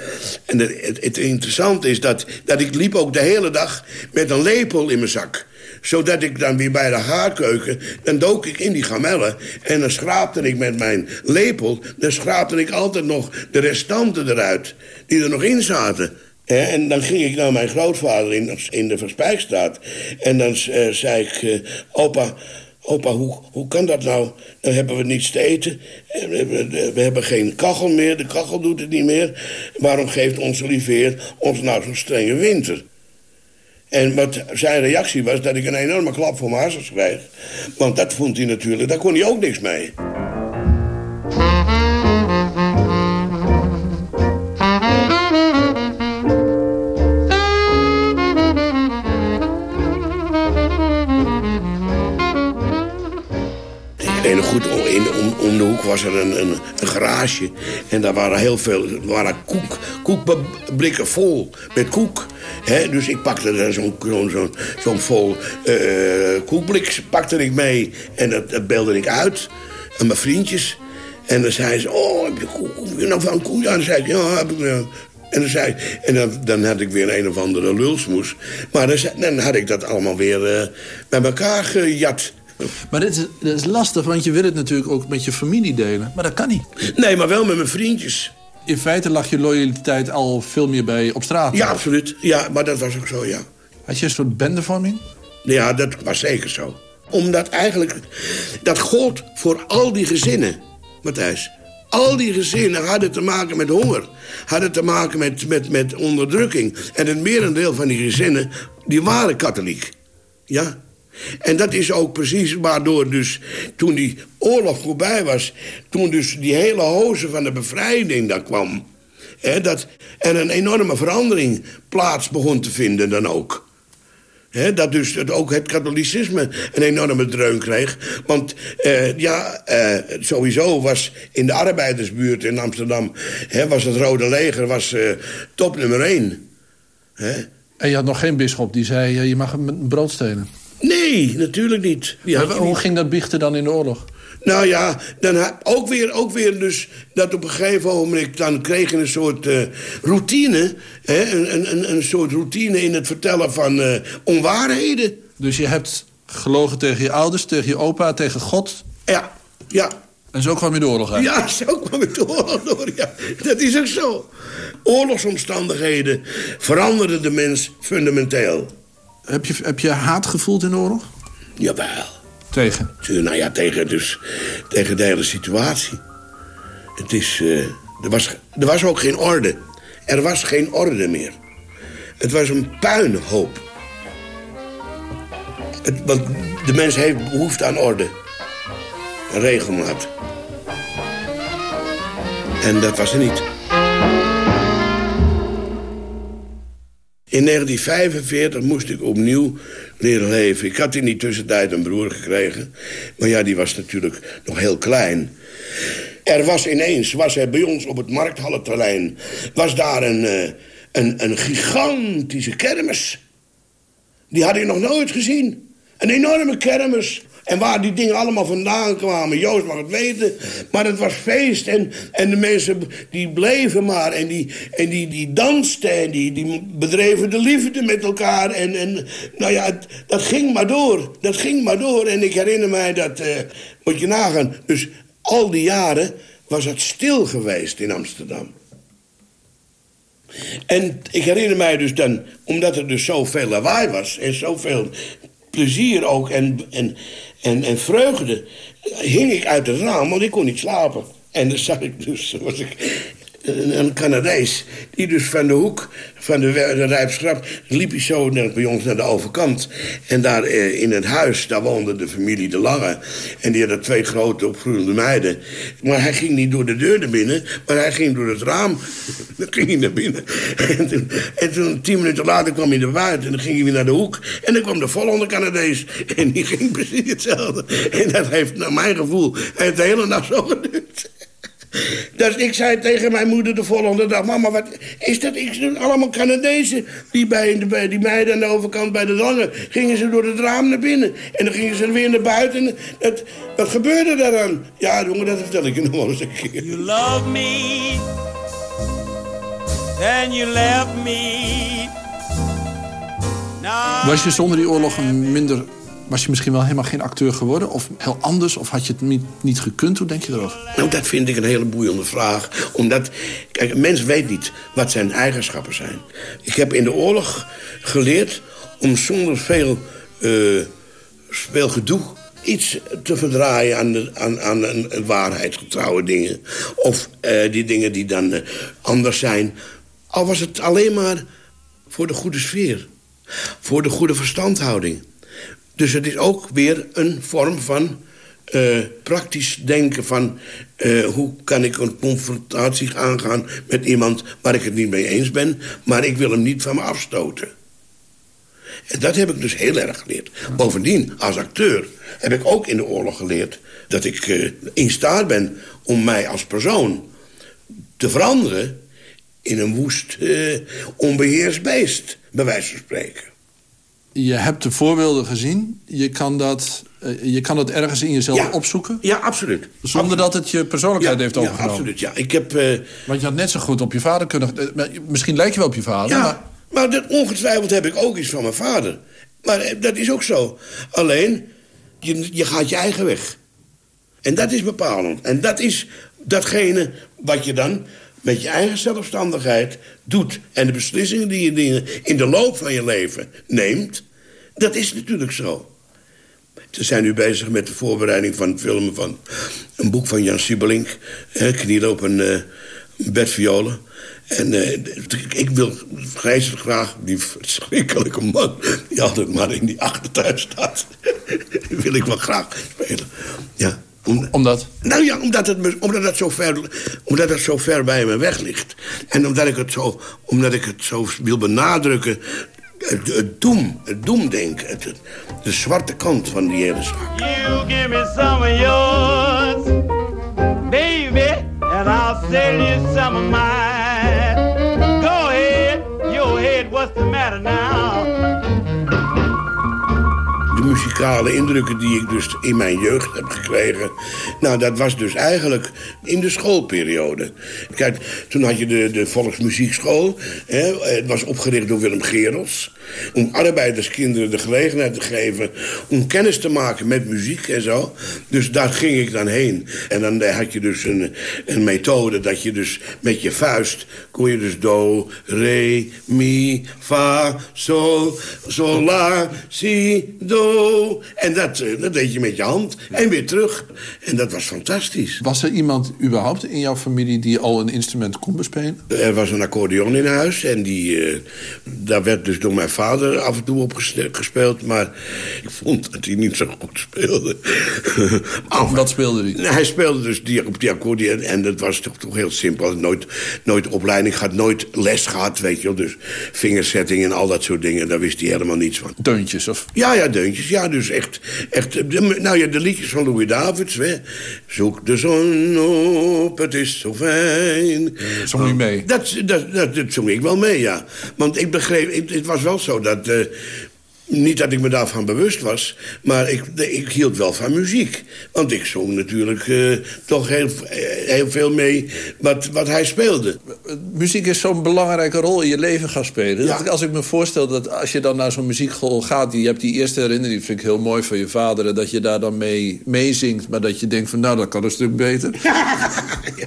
En het, het, het interessante is dat, dat ik liep ook de hele dag met een lepel in mijn zak zodat ik dan weer bij de haarkeuken... dan dook ik in die gamellen en dan schraapte ik met mijn lepel... dan schraapte ik altijd nog de restanten eruit die er nog in zaten... En dan ging ik naar mijn grootvader in, in de Verspijkstraat. En dan uh, zei ik, uh, opa, opa, hoe, hoe kan dat nou? Dan hebben we niets te eten. We, we, hebben geen kachel meer, de kachel doet het niet meer. Waarom geeft onze liefheer ons nou zo'n strenge winter? En wat zijn reactie was dat ik een enorme klap voor mijn hartstikke kreeg. Want dat vond hij natuurlijk, daar kon hij ook niks mee. Om, de hoek was er een, een, garage. En daar waren heel veel waren koek, koekblikken vol met koek. Dus ik pakte zo'n zo'n zo'n zo vol uh, koekblik pakte ik mee. En dat, dat ik uit aan mijn vriendjes. En dan zei ze, oh, heb je koek? Heb je nou van koek? Ja, dan zei ik, ja, heb ik En, dan, zei, en dan, had ik weer een of andere lulsmoes. Maar dan, dan had ik dat allemaal weer uh, bij elkaar gejat. Maar dit is, dit is lastig, want je wil het natuurlijk ook met je familie delen. Maar dat kan niet. Nee, maar wel met mijn vriendjes in feite lag je loyaliteit al veel meer bij op straat. Ja, absoluut. Ja, maar dat was ook zo, ja. Had je een soort bendevorming? Ja, dat was zeker zo. Omdat eigenlijk... Dat gold voor al die gezinnen, Matthijs. Al die gezinnen hadden te maken met honger. Hadden te maken met, met, met onderdrukking. En het merendeel van die gezinnen, die waren katholiek. Ja, en dat is ook precies waardoor dus toen die oorlog voorbij was... toen dus die hele hoze van de bevrijding daar kwam... Hè, dat er een enorme verandering plaats begon te vinden dan ook. dat dus ook het katholicisme een enorme dreun kreeg. Want eh, ja, eh, sowieso was in de arbeidersbuurt in Amsterdam... was het Rode Leger was, uh, top nummer één. En je had nog geen bisschop die zei, je mag een brood stelen? Nee, natuurlijk niet. hoe ging dat biechten dan in de oorlog? Nou ja, dan ook weer, ook weer dus dat op een gegeven moment... dan kreeg je een soort uh, routine. Hè, een, een, een soort routine in het vertellen van uh, onwaarheden. Dus je hebt gelogen tegen je ouders, tegen je opa, tegen God? Ja, ja. En zo kwam je de oorlog uit? Ja, zo kwam ik de oorlog door, ja. Dat is ook zo. Oorlogsomstandigheden veranderden de mens fundamenteel. Heb je, heb je haat gevoeld in de oorlog? Jawel. Tegen? Nou ja, tegen, dus, tegen de hele situatie. Het is... Uh, er, was, er was ook geen orde. Er was geen orde meer. Het was een puinhoop. Het, want de mens heeft behoefte aan orde. Een regelmaat. En dat was er niet. In 1945 moest ik opnieuw leren leven. Ik had in die tussentijd een broer gekregen. Maar ja, die was natuurlijk nog heel klein. Er was ineens, was er bij ons op het Markthallenterrein... was daar een, eh, een, een gigantische kermis. Die had ik nog nooit gezien. Een enorme kermis. En waar die dingen allemaal vandaan kwamen, Joost mag het weten. Maar het was feest en, en de mensen die bleven maar. En die, en die, die dansten en die, die bedreven de liefde met elkaar. En, en nou ja, dat ging maar door. Dat ging maar door. En ik herinner mij dat, uh, moet je nagaan... dus al die jaren was het stil geweest in Amsterdam. En ik herinner mij dus dan, omdat er dus zoveel lawaai was... en zoveel plezier ook en, en, en, en vreugde hing ik uit het raam, want ik kon niet slapen. En dan zag ik dus, was ik een Canadees. Die dus van de hoek van de, de liep hij zo naar, bij ons naar de overkant. En daar eh, in het huis, daar woonde de familie De Lange. En die hadden twee grote opgroeiende meiden. Maar hij ging niet door de deur naar binnen, maar hij ging door het raam. dan ging hij naar binnen. En toen, en toen, tien minuten later kwam hij naar buiten en dan ging hij weer naar de hoek. En dan kwam de volgende Canadees. En die ging precies hetzelfde. En dat heeft, naar mijn gevoel, de hele nacht zo geduurd. Dus ik zei tegen mijn moeder de volgende dag... Mama, wat is dat? Ik zei, allemaal Canadezen. Die bij, bij die meiden aan de overkant bij de lange... gingen ze door het raam naar binnen. En dan gingen ze weer naar buiten. Het, wat gebeurde daar dan? Ja, jongen, dat vertel ik je nog wel eens een keer. You love me. Then you left me. Was je zonder die oorlog een minder... Was je misschien wel helemaal geen acteur geworden? Of heel anders? Of had je het niet, niet gekund? Hoe denk je erover? Nou, dat vind ik een hele boeiende vraag. Omdat, kijk, een mens weet niet wat zijn eigenschappen zijn. Ik heb in de oorlog geleerd om zonder veel, uh, veel gedoe iets te verdraaien aan, de, aan, aan, aan waarheidsgetrouwe dingen. Of uh, die dingen die dan uh, anders zijn. Al was het alleen maar voor de goede sfeer. Voor de goede verstandhouding. Dus het is ook weer een vorm van uh, praktisch denken van... Uh, hoe kan ik een confrontatie aangaan met iemand waar ik het niet mee eens ben... maar ik wil hem niet van me afstoten. En dat heb ik dus heel erg geleerd. Bovendien, als acteur heb ik ook in de oorlog geleerd... dat ik uh, in staat ben om mij als persoon te veranderen... in een woest, onbeheerst beest, bij wijze van spreken je hebt de voorbeelden gezien. Je kan dat, uh, je kan dat ergens in jezelf ja. opzoeken. Ja, absoluut. Zonder absoluut. dat het je persoonlijkheid ja, heeft overgenomen. Ja, absoluut. Ja. Ik heb, uh... Want je had net zo goed op je vader kunnen... Uh, misschien lijk je wel op je vader, ja, maar... maar dat, ongetwijfeld heb ik ook iets van mijn vader. Maar dat is ook zo. Alleen, je, je gaat je eigen weg. En dat is bepalend. En dat is datgene wat je dan met je eigen zelfstandigheid doet... en de beslissingen die je in de loop van je leven neemt... dat is natuurlijk zo. Ze zijn nu bezig met de voorbereiding van het filmen van een boek van Jan Siebelink. knielen op een uh, bed violen. En uh, ik wil Gijzer graag, die verschrikkelijke man... die altijd maar in die achtertuin staat... die wil ik wel graag spelen. Ja. Om, omdat? Nou ja, omdat het, omdat, het zo ver, omdat het zo ver bij me weg ligt. En omdat ik het zo, omdat ik het zo wil benadrukken... Het, het doem, het doemdenken, het, het, de zwarte kant van die hele zaak. You give me some of yours, baby, and I'll sell you some of mine. De indrukken die ik dus in mijn jeugd heb gekregen... nou, dat was dus eigenlijk in de schoolperiode. Kijk, toen had je de, de volksmuziekschool. Hè, het was opgericht door Willem Gerels. Om arbeiderskinderen de gelegenheid te geven... om kennis te maken met muziek en zo. Dus daar ging ik dan heen. En dan had je dus een, een methode dat je dus met je vuist... kon je dus do, re, mi, fa, sol, sol, la, si, do... En dat, dat deed je met je hand. En weer terug. En dat was fantastisch. Was er iemand überhaupt in jouw familie die al een instrument kon bespelen? Er was een accordeon in huis. En die, uh, daar werd dus door mijn vader af en toe op gespeeld. Maar ik vond dat hij niet zo goed speelde. Of wat speelde hij? Hij speelde dus die, op die accordeon. En dat was toch, toch heel simpel. Nooit, nooit opleiding gehad, nooit les gehad, weet je wel. Dus vingersetting en al dat soort dingen. Daar wist hij helemaal niets van. Deuntjes of? Ja, ja, deuntjes. Ja, dus echt... echt de, nou ja, de liedjes van Louis Davids. Hè. Zoek de zon op, het is zo fijn. Zong je mee? Dat, dat, dat, dat zong ik wel mee, ja. Want ik begreep... Het, het was wel zo dat... Uh, niet dat ik me daarvan bewust was, maar ik, ik hield wel van muziek. Want ik zong natuurlijk uh, toch heel, heel veel mee wat, wat hij speelde. Muziek is zo'n belangrijke rol in je leven gaan spelen. Ja. Dat, als ik me voorstel dat als je dan naar zo'n muziekschool gaat... je hebt die eerste herinnering, die vind ik heel mooi van je vader... en dat je daar dan mee meezingt, maar dat je denkt van... nou, dat kan een stuk beter.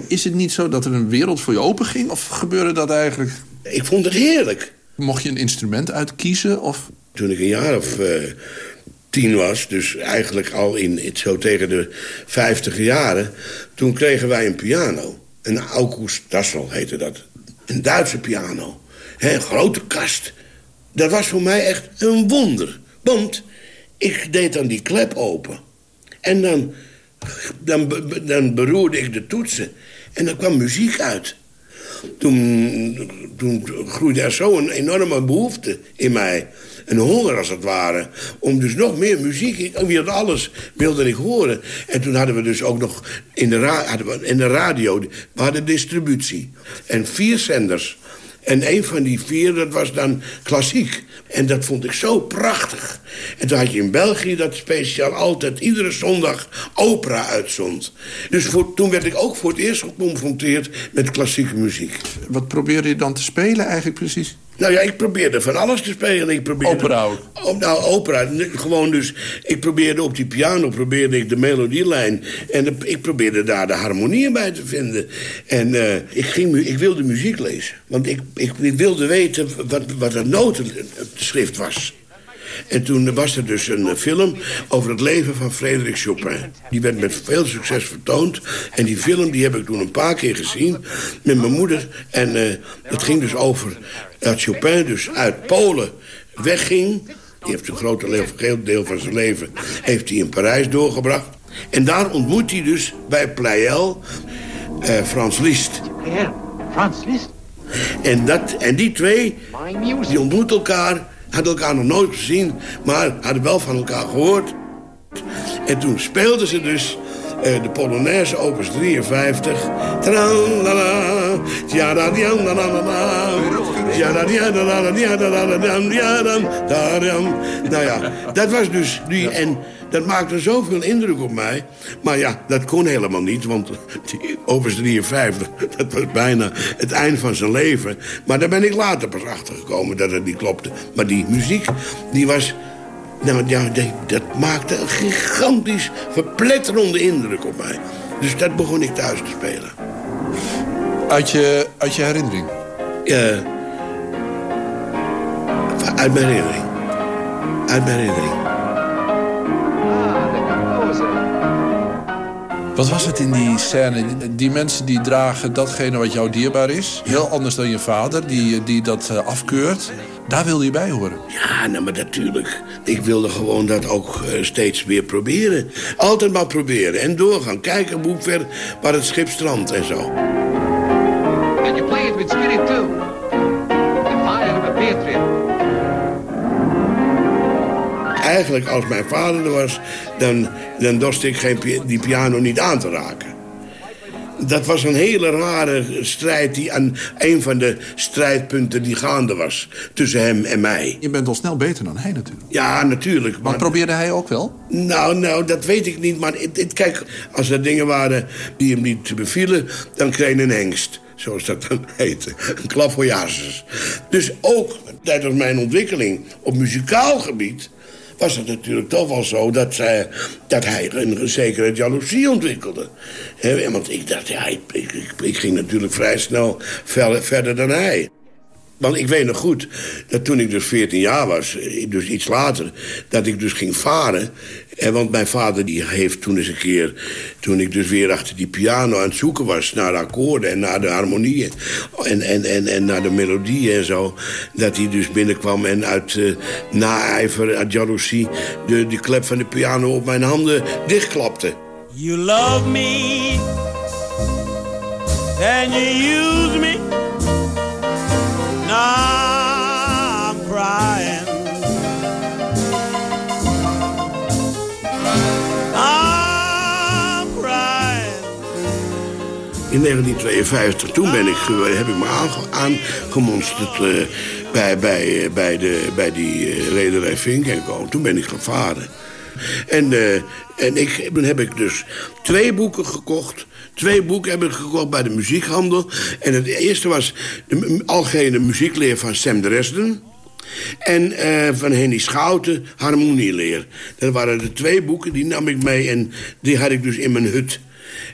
Is het niet zo dat er een wereld voor je open ging? Of gebeurde dat eigenlijk? Ik vond het heerlijk. Mocht je een instrument uitkiezen? Of... Toen ik een jaar of uh, tien was, dus eigenlijk al in, zo tegen de vijftig jaren... toen kregen wij een piano. Een August Dassel heette dat. Een Duitse piano. He, een grote kast. Dat was voor mij echt een wonder. Want ik deed dan die klep open. En dan, dan, dan beroerde ik de toetsen. En dan kwam muziek uit. Toen, toen groeide er zo een enorme behoefte in mij. Een honger als het ware. Om dus nog meer muziek, ik wilde alles, wilde ik horen. En toen hadden we dus ook nog in de, hadden we in de radio, we hadden distributie. En vier zenders. En een van die vier, dat was dan klassiek. En dat vond ik zo prachtig. En toen had je in België dat speciaal altijd iedere zondag opera uitzond. Dus voor, toen werd ik ook voor het eerst geconfronteerd met klassieke muziek. Wat probeerde je dan te spelen eigenlijk precies? Nou ja, ik probeerde van alles te spelen. Ik probeerde, opera ook? Op, nou, opera. Gewoon dus, ik probeerde op die piano probeerde ik de melodielijn. En de, ik probeerde daar de harmonieën bij te vinden. En uh, ik, ging, ik wilde muziek lezen. Want ik, ik, ik wilde weten wat, wat het notenschrift was. En toen was er dus een film over het leven van Frederik Chopin. Die werd met veel succes vertoond. En die film die heb ik toen een paar keer gezien met mijn moeder. En uh, het ging dus over dat Chopin dus uit Polen wegging. Die heeft een groot deel van zijn leven heeft hij in Parijs doorgebracht. En daar ontmoet hij dus bij Pleyel uh, Frans Liszt. Frans Liszt. En, dat, en die twee, die ontmoeten elkaar hadden elkaar nog nooit gezien, maar hadden wel van elkaar gehoord. En toen speelden ze dus uh, de Polonaise opus 53. Nou ja, dat was dus die... En dat maakte zoveel indruk op mij. Maar ja, dat kon helemaal niet, want die Opus 53... dat was bijna het eind van zijn leven. Maar daar ben ik later pas achter gekomen dat het niet klopte. Maar die muziek, die was... Nou, ja, dat maakte een gigantisch verpletterende indruk op mij. Dus dat begon ik thuis te spelen. Uit je, uit je herinnering? Ja. Uit mijn herinnering. Uit mijn herinnering. Wat was het in die scène? Die mensen die dragen datgene wat jou dierbaar is. Heel anders dan je vader, die, die dat eh, afkeurt. Daar wilde je bij horen. Ja, nou, maar natuurlijk. Ik wilde gewoon dat ook uh, steeds weer proberen. Altijd maar proberen. En doorgaan. Kijken hoe ver waar het schip strandt en zo. Eigenlijk, als mijn vader er was, dan, dan dorst ik geen, die piano niet aan te raken. Dat was een hele rare strijd die aan een van de strijdpunten die gaande was tussen hem en mij. Je bent al snel beter dan hij natuurlijk. Ja, natuurlijk. Maar, probeerde hij ook wel? Nou, nou, dat weet ik niet. Maar het, het, kijk, als er dingen waren die hem niet bevielen, dan kreeg hij een hengst zoals dat dan heette. Een clavoyages. Dus ook tijdens mijn ontwikkeling op muzikaal gebied was het natuurlijk toch wel zo dat, zij, dat hij een zekere jaloezie ontwikkelde. Want ik dacht, ja, ik, ik, ging natuurlijk vrij snel verder dan hij. Want ik weet nog goed dat toen ik dus 14 jaar was, dus iets later... dat ik dus ging varen. En want mijn vader die heeft toen eens een keer... toen ik dus weer achter die piano aan het zoeken was... naar de akkoorden en naar de harmonieën... en, en, en, en naar de melodieën en zo... dat hij dus binnenkwam en uit uh, naijver, uit jaloezie... De, de klep van de piano op mijn handen dichtklapte. You love me and you use me I'm crying. In 1952, toen ben ik, heb ik me aangemonsterd uh, bij, bij, bij, de, bij die uh, rederij Vink en Co. Toen ben ik gaan varen. En, en ik, toen heb ik dus twee boeken gekocht Twee boeken heb ik gekocht bij de muziekhandel. En het eerste was de algehele muziekleer van Sam Dresden. En uh, van Henny Schouten, Harmonieleer. Dat waren de twee boeken, die nam ik mee en die had ik dus in mijn hut.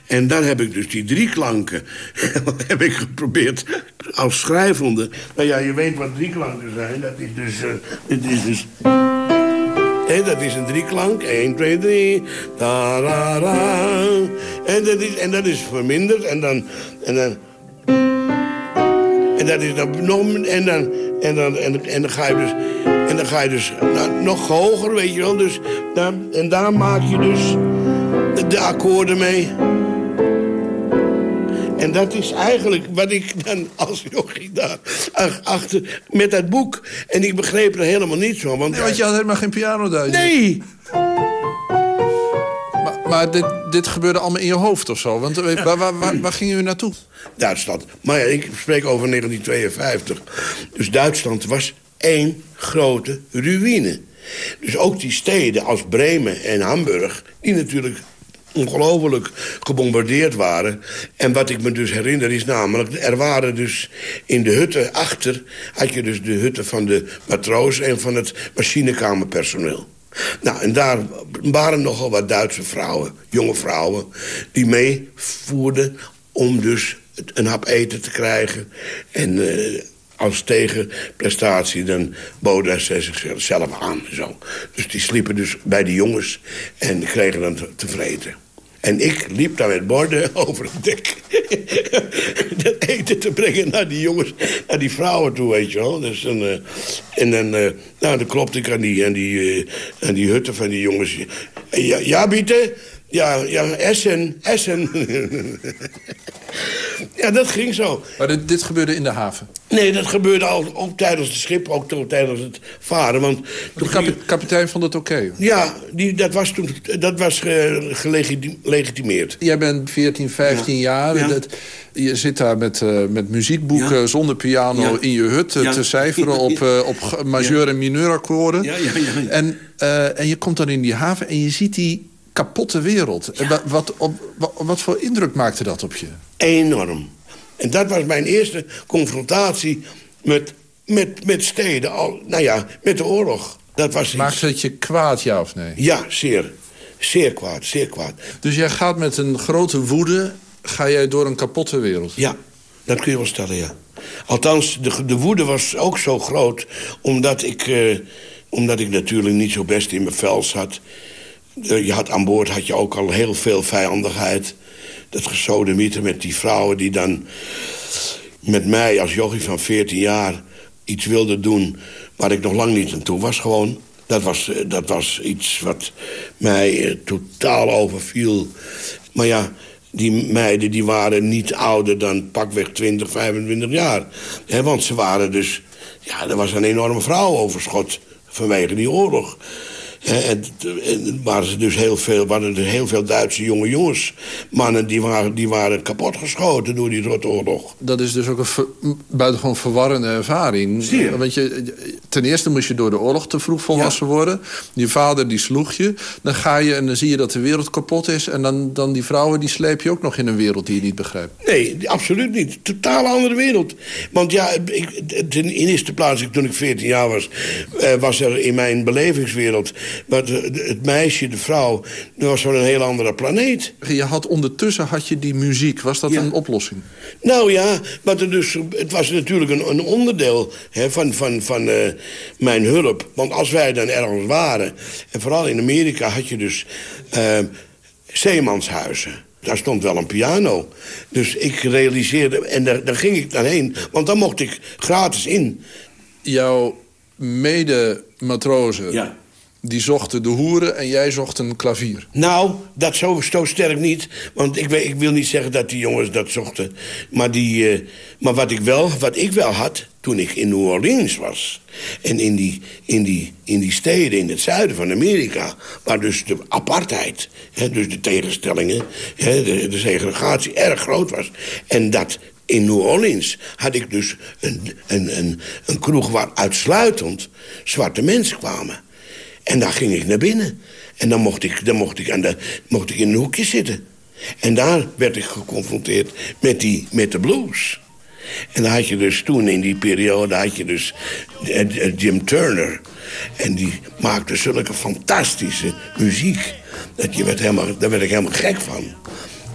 En daar heb ik dus die drie klanken heb ik geprobeerd als schrijvende. Nou ja, je weet wat drie klanken zijn. Dat is dus... Uh, dit is dus... En dat is een drieklank. 1, 2, 3. Da, da, da. En dat is, en dat is verminderd. En dan... En dan en dat is dan nog... En dan, en dan, en, en dan ga je dus... En dan ga je dus nou, nog hoger, weet je wel. Dus, dan, en daar maak je dus de akkoorden mee. En dat is eigenlijk wat ik dan als jochie daar achter met dat boek. En ik begreep er helemaal niets van. Want, nee, want je had helemaal geen piano daar. Nee! Maar, dit, dit gebeurde allemaal in je hoofd of zo? Want eh, waar, waar, waar, gingen u naartoe? Duitsland. Maar ik spreek over 1952. Dus Duitsland was één grote ruïne. Dus ook die steden als Bremen en Hamburg... die natuurlijk ongelooflijk gebombardeerd waren. En wat ik me dus herinner is namelijk... er waren dus in de hutten achter... had je dus de hutten van de matroos en van het machinekamerpersoneel. Nou, en daar waren nogal wat Duitse vrouwen, jonge vrouwen... die meevoerden om dus een hap eten te krijgen. En uh, als tegenprestatie dan boden ze zichzelf aan. Zo. Dus die sliepen dus bij de jongens en kregen dan te, te vreten. En ik liep daar met borden over het dek. dat eten te brengen naar die jongens, naar die vrouwen toe, weet je wel. Dus uh, en dan, uh, klopte ik aan die, aan, die, aan die hutten van die jongens. Ja, ja bieten? Ja, ja, Essen, Essen. ja, dat ging zo. Maar dit, dit, gebeurde in de haven? Nee, dat gebeurde al, ook tijdens het schip, ook tijdens het varen. Want de kapi kapitein vond het oké? Ja, die, dat was, toen, dat was gelegitimeerd. Jij bent 14, 15 jaar. Ja. Dat, je zit daar met, uh, met muziekboeken ja. zonder piano ja. in je hut uh, te cijferen op, uh, op majeur- en mineurakkoorden. Ja, ja, ja, En, en je komt dan in die haven en je ziet die kapotte wereld. Ja. Wat, wat, wat, voor indruk maakte dat op je? Enorm. En dat was mijn eerste confrontatie met, met, met steden. Al, nou ja, met de oorlog. Dat was Maakte het je kwaad, ja of nee? Ja, zeer. Zeer kwaad, zeer kwaad. Dus jij gaat met een grote woede... ga jij door een kapotte wereld? Ja, dat kun je wel stellen, ja. Althans, de, de woede was ook zo groot... omdat ik, uh, omdat ik natuurlijk niet zo best in mijn vel zat je had aan boord had je ook al heel veel vijandigheid. Dat gesodemieter met die vrouwen die dan met mij als jochie van 14 jaar iets wilden doen... waar ik nog lang niet aan toe was gewoon. Dat was, dat was iets wat mij eh, totaal overviel. Maar ja, die meiden die waren niet ouder dan pakweg 20, 25 jaar. Want ze waren dus... Ja, er was een enorme vrouwenoverschot vanwege die oorlog. En, en waren ze dus heel veel, waren er heel veel Duitse jonge jongens. Mannen die waren, die waren kapotgeschoten door die oorlog. Dat is dus ook een ver, buitengewoon verwarrende ervaring. Zie Want je, ten eerste moest je door de oorlog te vroeg volwassen ja. worden. Je vader die sloeg je. Dan ga je en dan zie je dat de wereld kapot is. En dan, dan die vrouwen die sleep je ook nog in een wereld die je niet begrijpt. Nee, absoluut niet. Totaal andere wereld. Want ja, ik, in eerste plaats, toen ik 14 jaar was... Uh, was er in mijn belevingswereld maar het meisje, de vrouw, dat was van een heel andere planeet. Je had ondertussen had je die muziek. Was dat ja. een oplossing? Nou ja, maar het, dus, het was natuurlijk een, een onderdeel hè, van, van, van uh, mijn hulp. Want als wij dan ergens waren... en vooral in Amerika had je dus uh, zeemanshuizen. Daar stond wel een piano. Dus ik realiseerde, en daar, daar ging ik dan heen. Want dan mocht ik gratis in. Jouw mede-matrozen... Ja die zochten de hoeren en jij zocht een klavier. Nou, dat zo, zo sterk niet. Want ik, ik, wil niet zeggen dat die jongens dat zochten. Maar, die, uh, maar wat, ik wel, wat ik wel had toen ik in New Orleans was... en in die, in die, in die steden in het zuiden van Amerika... waar dus de apartheid, hè, dus de tegenstellingen... Hè, de, de segregatie erg groot was. En dat in New Orleans had ik dus een, een, een, een kroeg waar uitsluitend zwarte mensen kwamen. En daar ging ik naar binnen. En dan mocht ik, dan mocht ik, aan de, mocht ik in een hoekje zitten. En daar werd ik geconfronteerd met, die, met de blues. En dan had je dus toen in die periode had je dus Jim Turner. En die maakte zulke fantastische muziek. Dat je werd helemaal, daar werd ik helemaal gek van.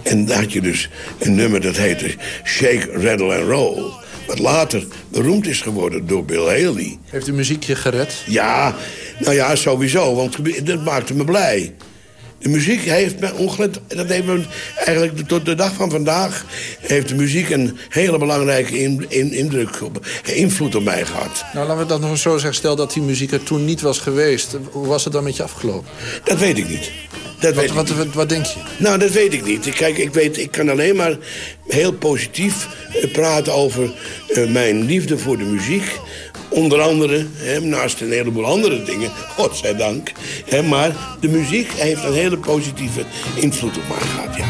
En dan had je dus een nummer dat heette Shake, Rattle and Roll. Wat later beroemd is geworden door Bill Haley. Heeft de muziek je gered? Ja, nou ja, sowieso, want dat maakte me blij. De muziek heeft me ongelet, dat heeft me eigenlijk tot de dag van vandaag... heeft de muziek een hele belangrijke in, in, indruk, op, invloed op mij gehad. Nou, laten we dat nog eens zo zeggen. Stel dat die muziek er toen niet was geweest. Hoe was het dan met je afgelopen? Dat weet ik niet. Dat Wat, weet wat, ik wat, wat denk je? Nou, dat weet ik niet. Kijk, ik, weet, ik kan alleen maar heel positief eh, praten over eh, mijn liefde voor de muziek. Onder andere, naast een heleboel andere dingen, godzijdank. Hè, maar de muziek heeft een hele positieve invloed op mij gehad, ja.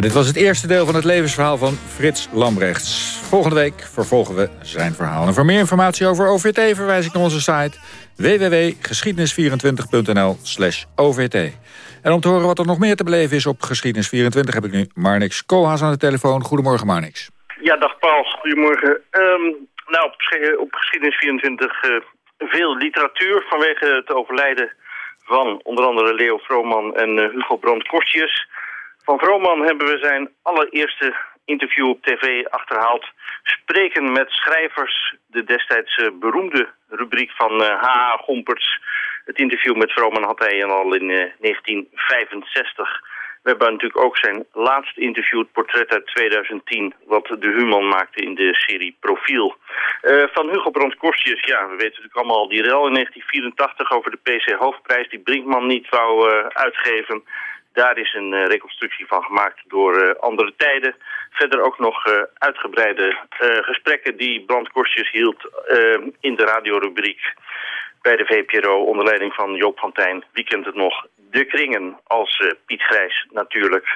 Dit was het eerste deel van het levensverhaal van Frits Lambrechts. Volgende week vervolgen we zijn verhaal. En voor meer informatie over OVT verwijs ik naar onze site www.geschiedenis24.nl slash OVT. En om te horen wat er nog meer te beleven is op Geschiedenis24... heb ik nu Marnix Koolhaas aan de telefoon. Goedemorgen Marnix. Ja, dag Paul. Goedemorgen. Ehm, nou, op, op Geschiedenis 24 eh, veel literatuur vanwege het overlijden van onder andere Leo Vrooman en eh, Hugo Brandt-Korstius. Van Vrooman hebben we zijn allereerste interview op tv achterhaald. Spreken met schrijvers, de destijds eh, beroemde rubriek van eh H.H. Gomperts. Het interview met Vrooman had hij al in eh, 1965. We hebben natuurlijk ook zijn laatste interview, het portret uit 2010... wat de Human maakte in de serie Profiel. Eh, van Hugo Brandt-Korstius, ja, we weten natuurlijk allemaal... die rel in 1984 over de PC Hoofdprijs... die Brinkman niet wou eh, uitgeven... Daar is een eh, reconstructie van gemaakt door eh, andere tijden. Verder ook nog eh, uitgebreide gesprekken die Brand Korstjes hield in de radiorubriek bij de VPRO onder leiding van Joop van Tijn. Wie kent het nog? De Kringen als Piet Grijs natuurlijk.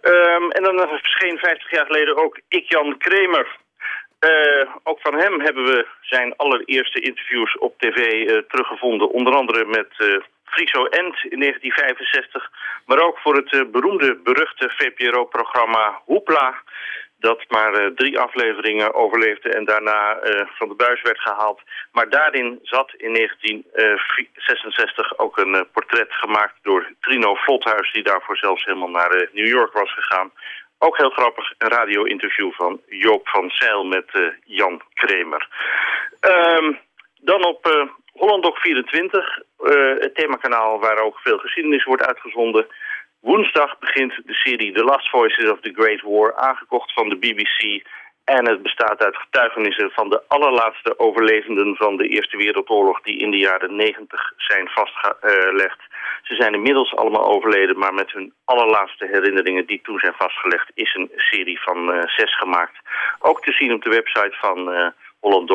Ehm, en dan verscheen 50 jaar geleden ook Ik Jan Kremer. Ook van hem hebben we zijn allereerste interviews op tv teruggevonden. Onder andere met Friso End in 1965. Maar ook voor het eh, beroemde, beruchte VPRO-programma Hoepla. Dat maar eh, drie afleveringen overleefde en daarna eh, van de buis werd gehaald. Maar daarin zat in 1966 ook een portret gemaakt door Trino Vlothuis... die daarvoor zelfs helemaal naar New York was gegaan. Ook heel grappig, een radio-interview van Joop van Zeil met Jan Kremer. Ehm, dan op Hollandok 24, eh, het themakanaal waar ook veel geschiedenis wordt uitgezonden. Woensdag begint de serie The Last Voices of the Great War, aangekocht van de BBC. En het bestaat uit getuigenissen van de allerlaatste overlevenden van de Eerste Wereldoorlog... die in de jaren 90 zijn vastgelegd. Ze zijn inmiddels allemaal overleden, maar met hun allerlaatste herinneringen die toen zijn vastgelegd... is een serie van eh, zes gemaakt. Ook te zien op de website van eh Holland.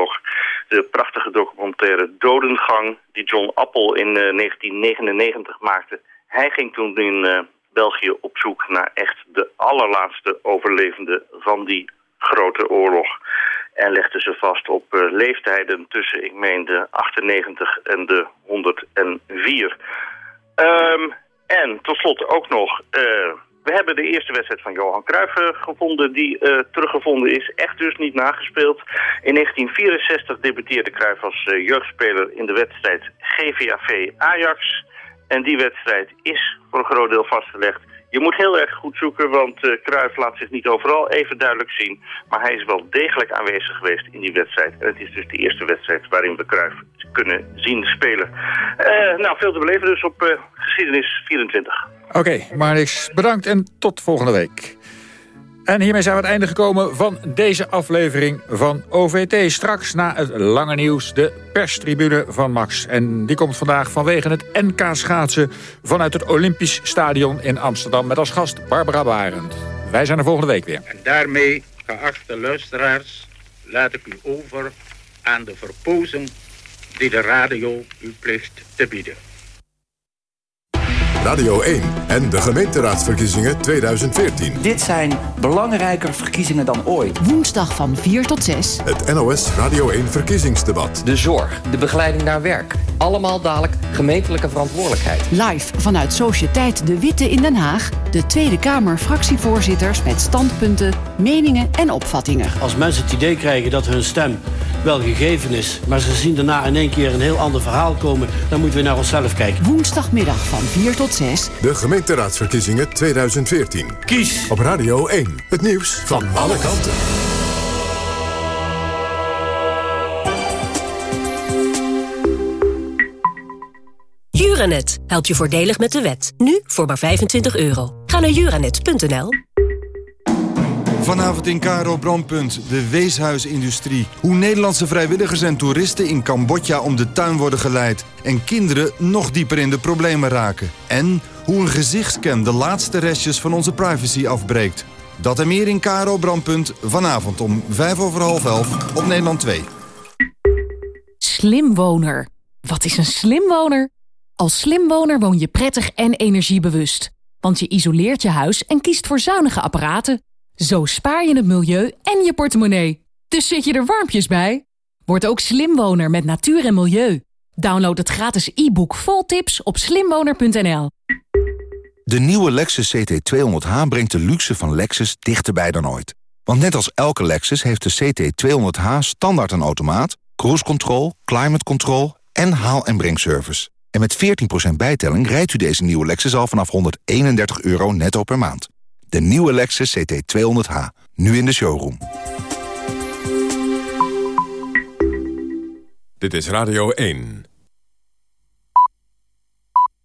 De prachtige documentaire Dodengang die John Appel in eh, 1999 maakte. Hij ging toen in eh, België op zoek naar echt de allerlaatste overlevenden van die grote oorlog. En legde ze vast op eh, leeftijden tussen, ik meen, de 98 en de 104. Ehm, en tot slot ook nog... eh, we hebben de eerste wedstrijd van Johan Cruijff eh, gevonden die eh, teruggevonden is. Echt dus niet nagespeeld. In 1964 debuteerde Cruijff als eh, jeugdspeler in de wedstrijd GVAV Ajax. En die wedstrijd is voor een groot deel vastgelegd. Je moet heel erg goed zoeken, want eh Cruijff laat zich niet overal even duidelijk zien. Maar hij is wel degelijk aanwezig geweest in die wedstrijd. En het is dus de eerste wedstrijd waarin we Cruijff kunnen zien spelen. Nou, veel te beleven dus op Geschiedenis 24. Oké, Marnix, bedankt en tot volgende week. En hiermee zijn we aan het einde gekomen van deze aflevering van OVT. Straks na het lange nieuws de perstribune van Max. En die komt vandaag vanwege het NK schaatsen... vanuit het Olympisch Stadion in Amsterdam... met als gast Barbara Barend. Wij zijn er volgende week weer. En daarmee, geachte luisteraars, laat ik u over aan de verpozen die de radio u plicht te bieden. Radio 1 en de gemeenteraadsverkiezingen 2014. Dit zijn belangrijker verkiezingen dan ooit. Woensdag van 4 tot 6. Het NOS Radio 1 verkiezingsdebat. De zorg, de begeleiding naar werk. Allemaal dadelijk gemeentelijke verantwoordelijkheid. Live vanuit Sociëteit De Witte in Den Haag. De Tweede Kamer fractievoorzitters met standpunten, meningen en opvattingen. Als mensen het idee krijgen dat hun stem wel gegeven is... maar ze zien daarna in één keer een heel ander verhaal komen... dan moeten we naar onszelf kijken. Woensdagmiddag van 4 tot 6. De gemeenteraadsverkiezingen 2014. Kies op Radio 1. Het nieuws van, van alle kanten. Juranet helpt je voordelig met de wet. Nu voor maar 25 euro. Ga naar juranet.nl. Vanavond in Karo Brandpunt, de weeshuisindustrie. Hoe Nederlandse vrijwilligers en toeristen in Cambodja om de tuin worden geleid. En kinderen nog dieper in de problemen raken. En hoe een gezichtscam de laatste restjes van onze privacy afbreekt. Dat en meer in Karo Brandpunt, vanavond om 5 over half elf op Nederland 2. Slimwoner. Wat is een slimwoner? Als slimwoner woon je prettig en energiebewust. Want je isoleert je huis en kiest voor zuinige apparaten. Zo spaar je het milieu en je portemonnee. Dus zit je er warmpjes bij? Word ook slimwoner met natuur en milieu. Download het gratis e-book vol tips op slimwoner.nl. De nieuwe Lexus CT200H brengt de luxe van Lexus dichterbij dan ooit. Want net als elke Lexus heeft de CT200H standaard een automaat... cruise control, climate control en haal- en brengservice. En met 14% bijtelling rijdt u deze nieuwe Lexus al vanaf 131 euro netto per maand. De nieuwe Lexus CT200H. Nu in de showroom. Dit is Radio 1.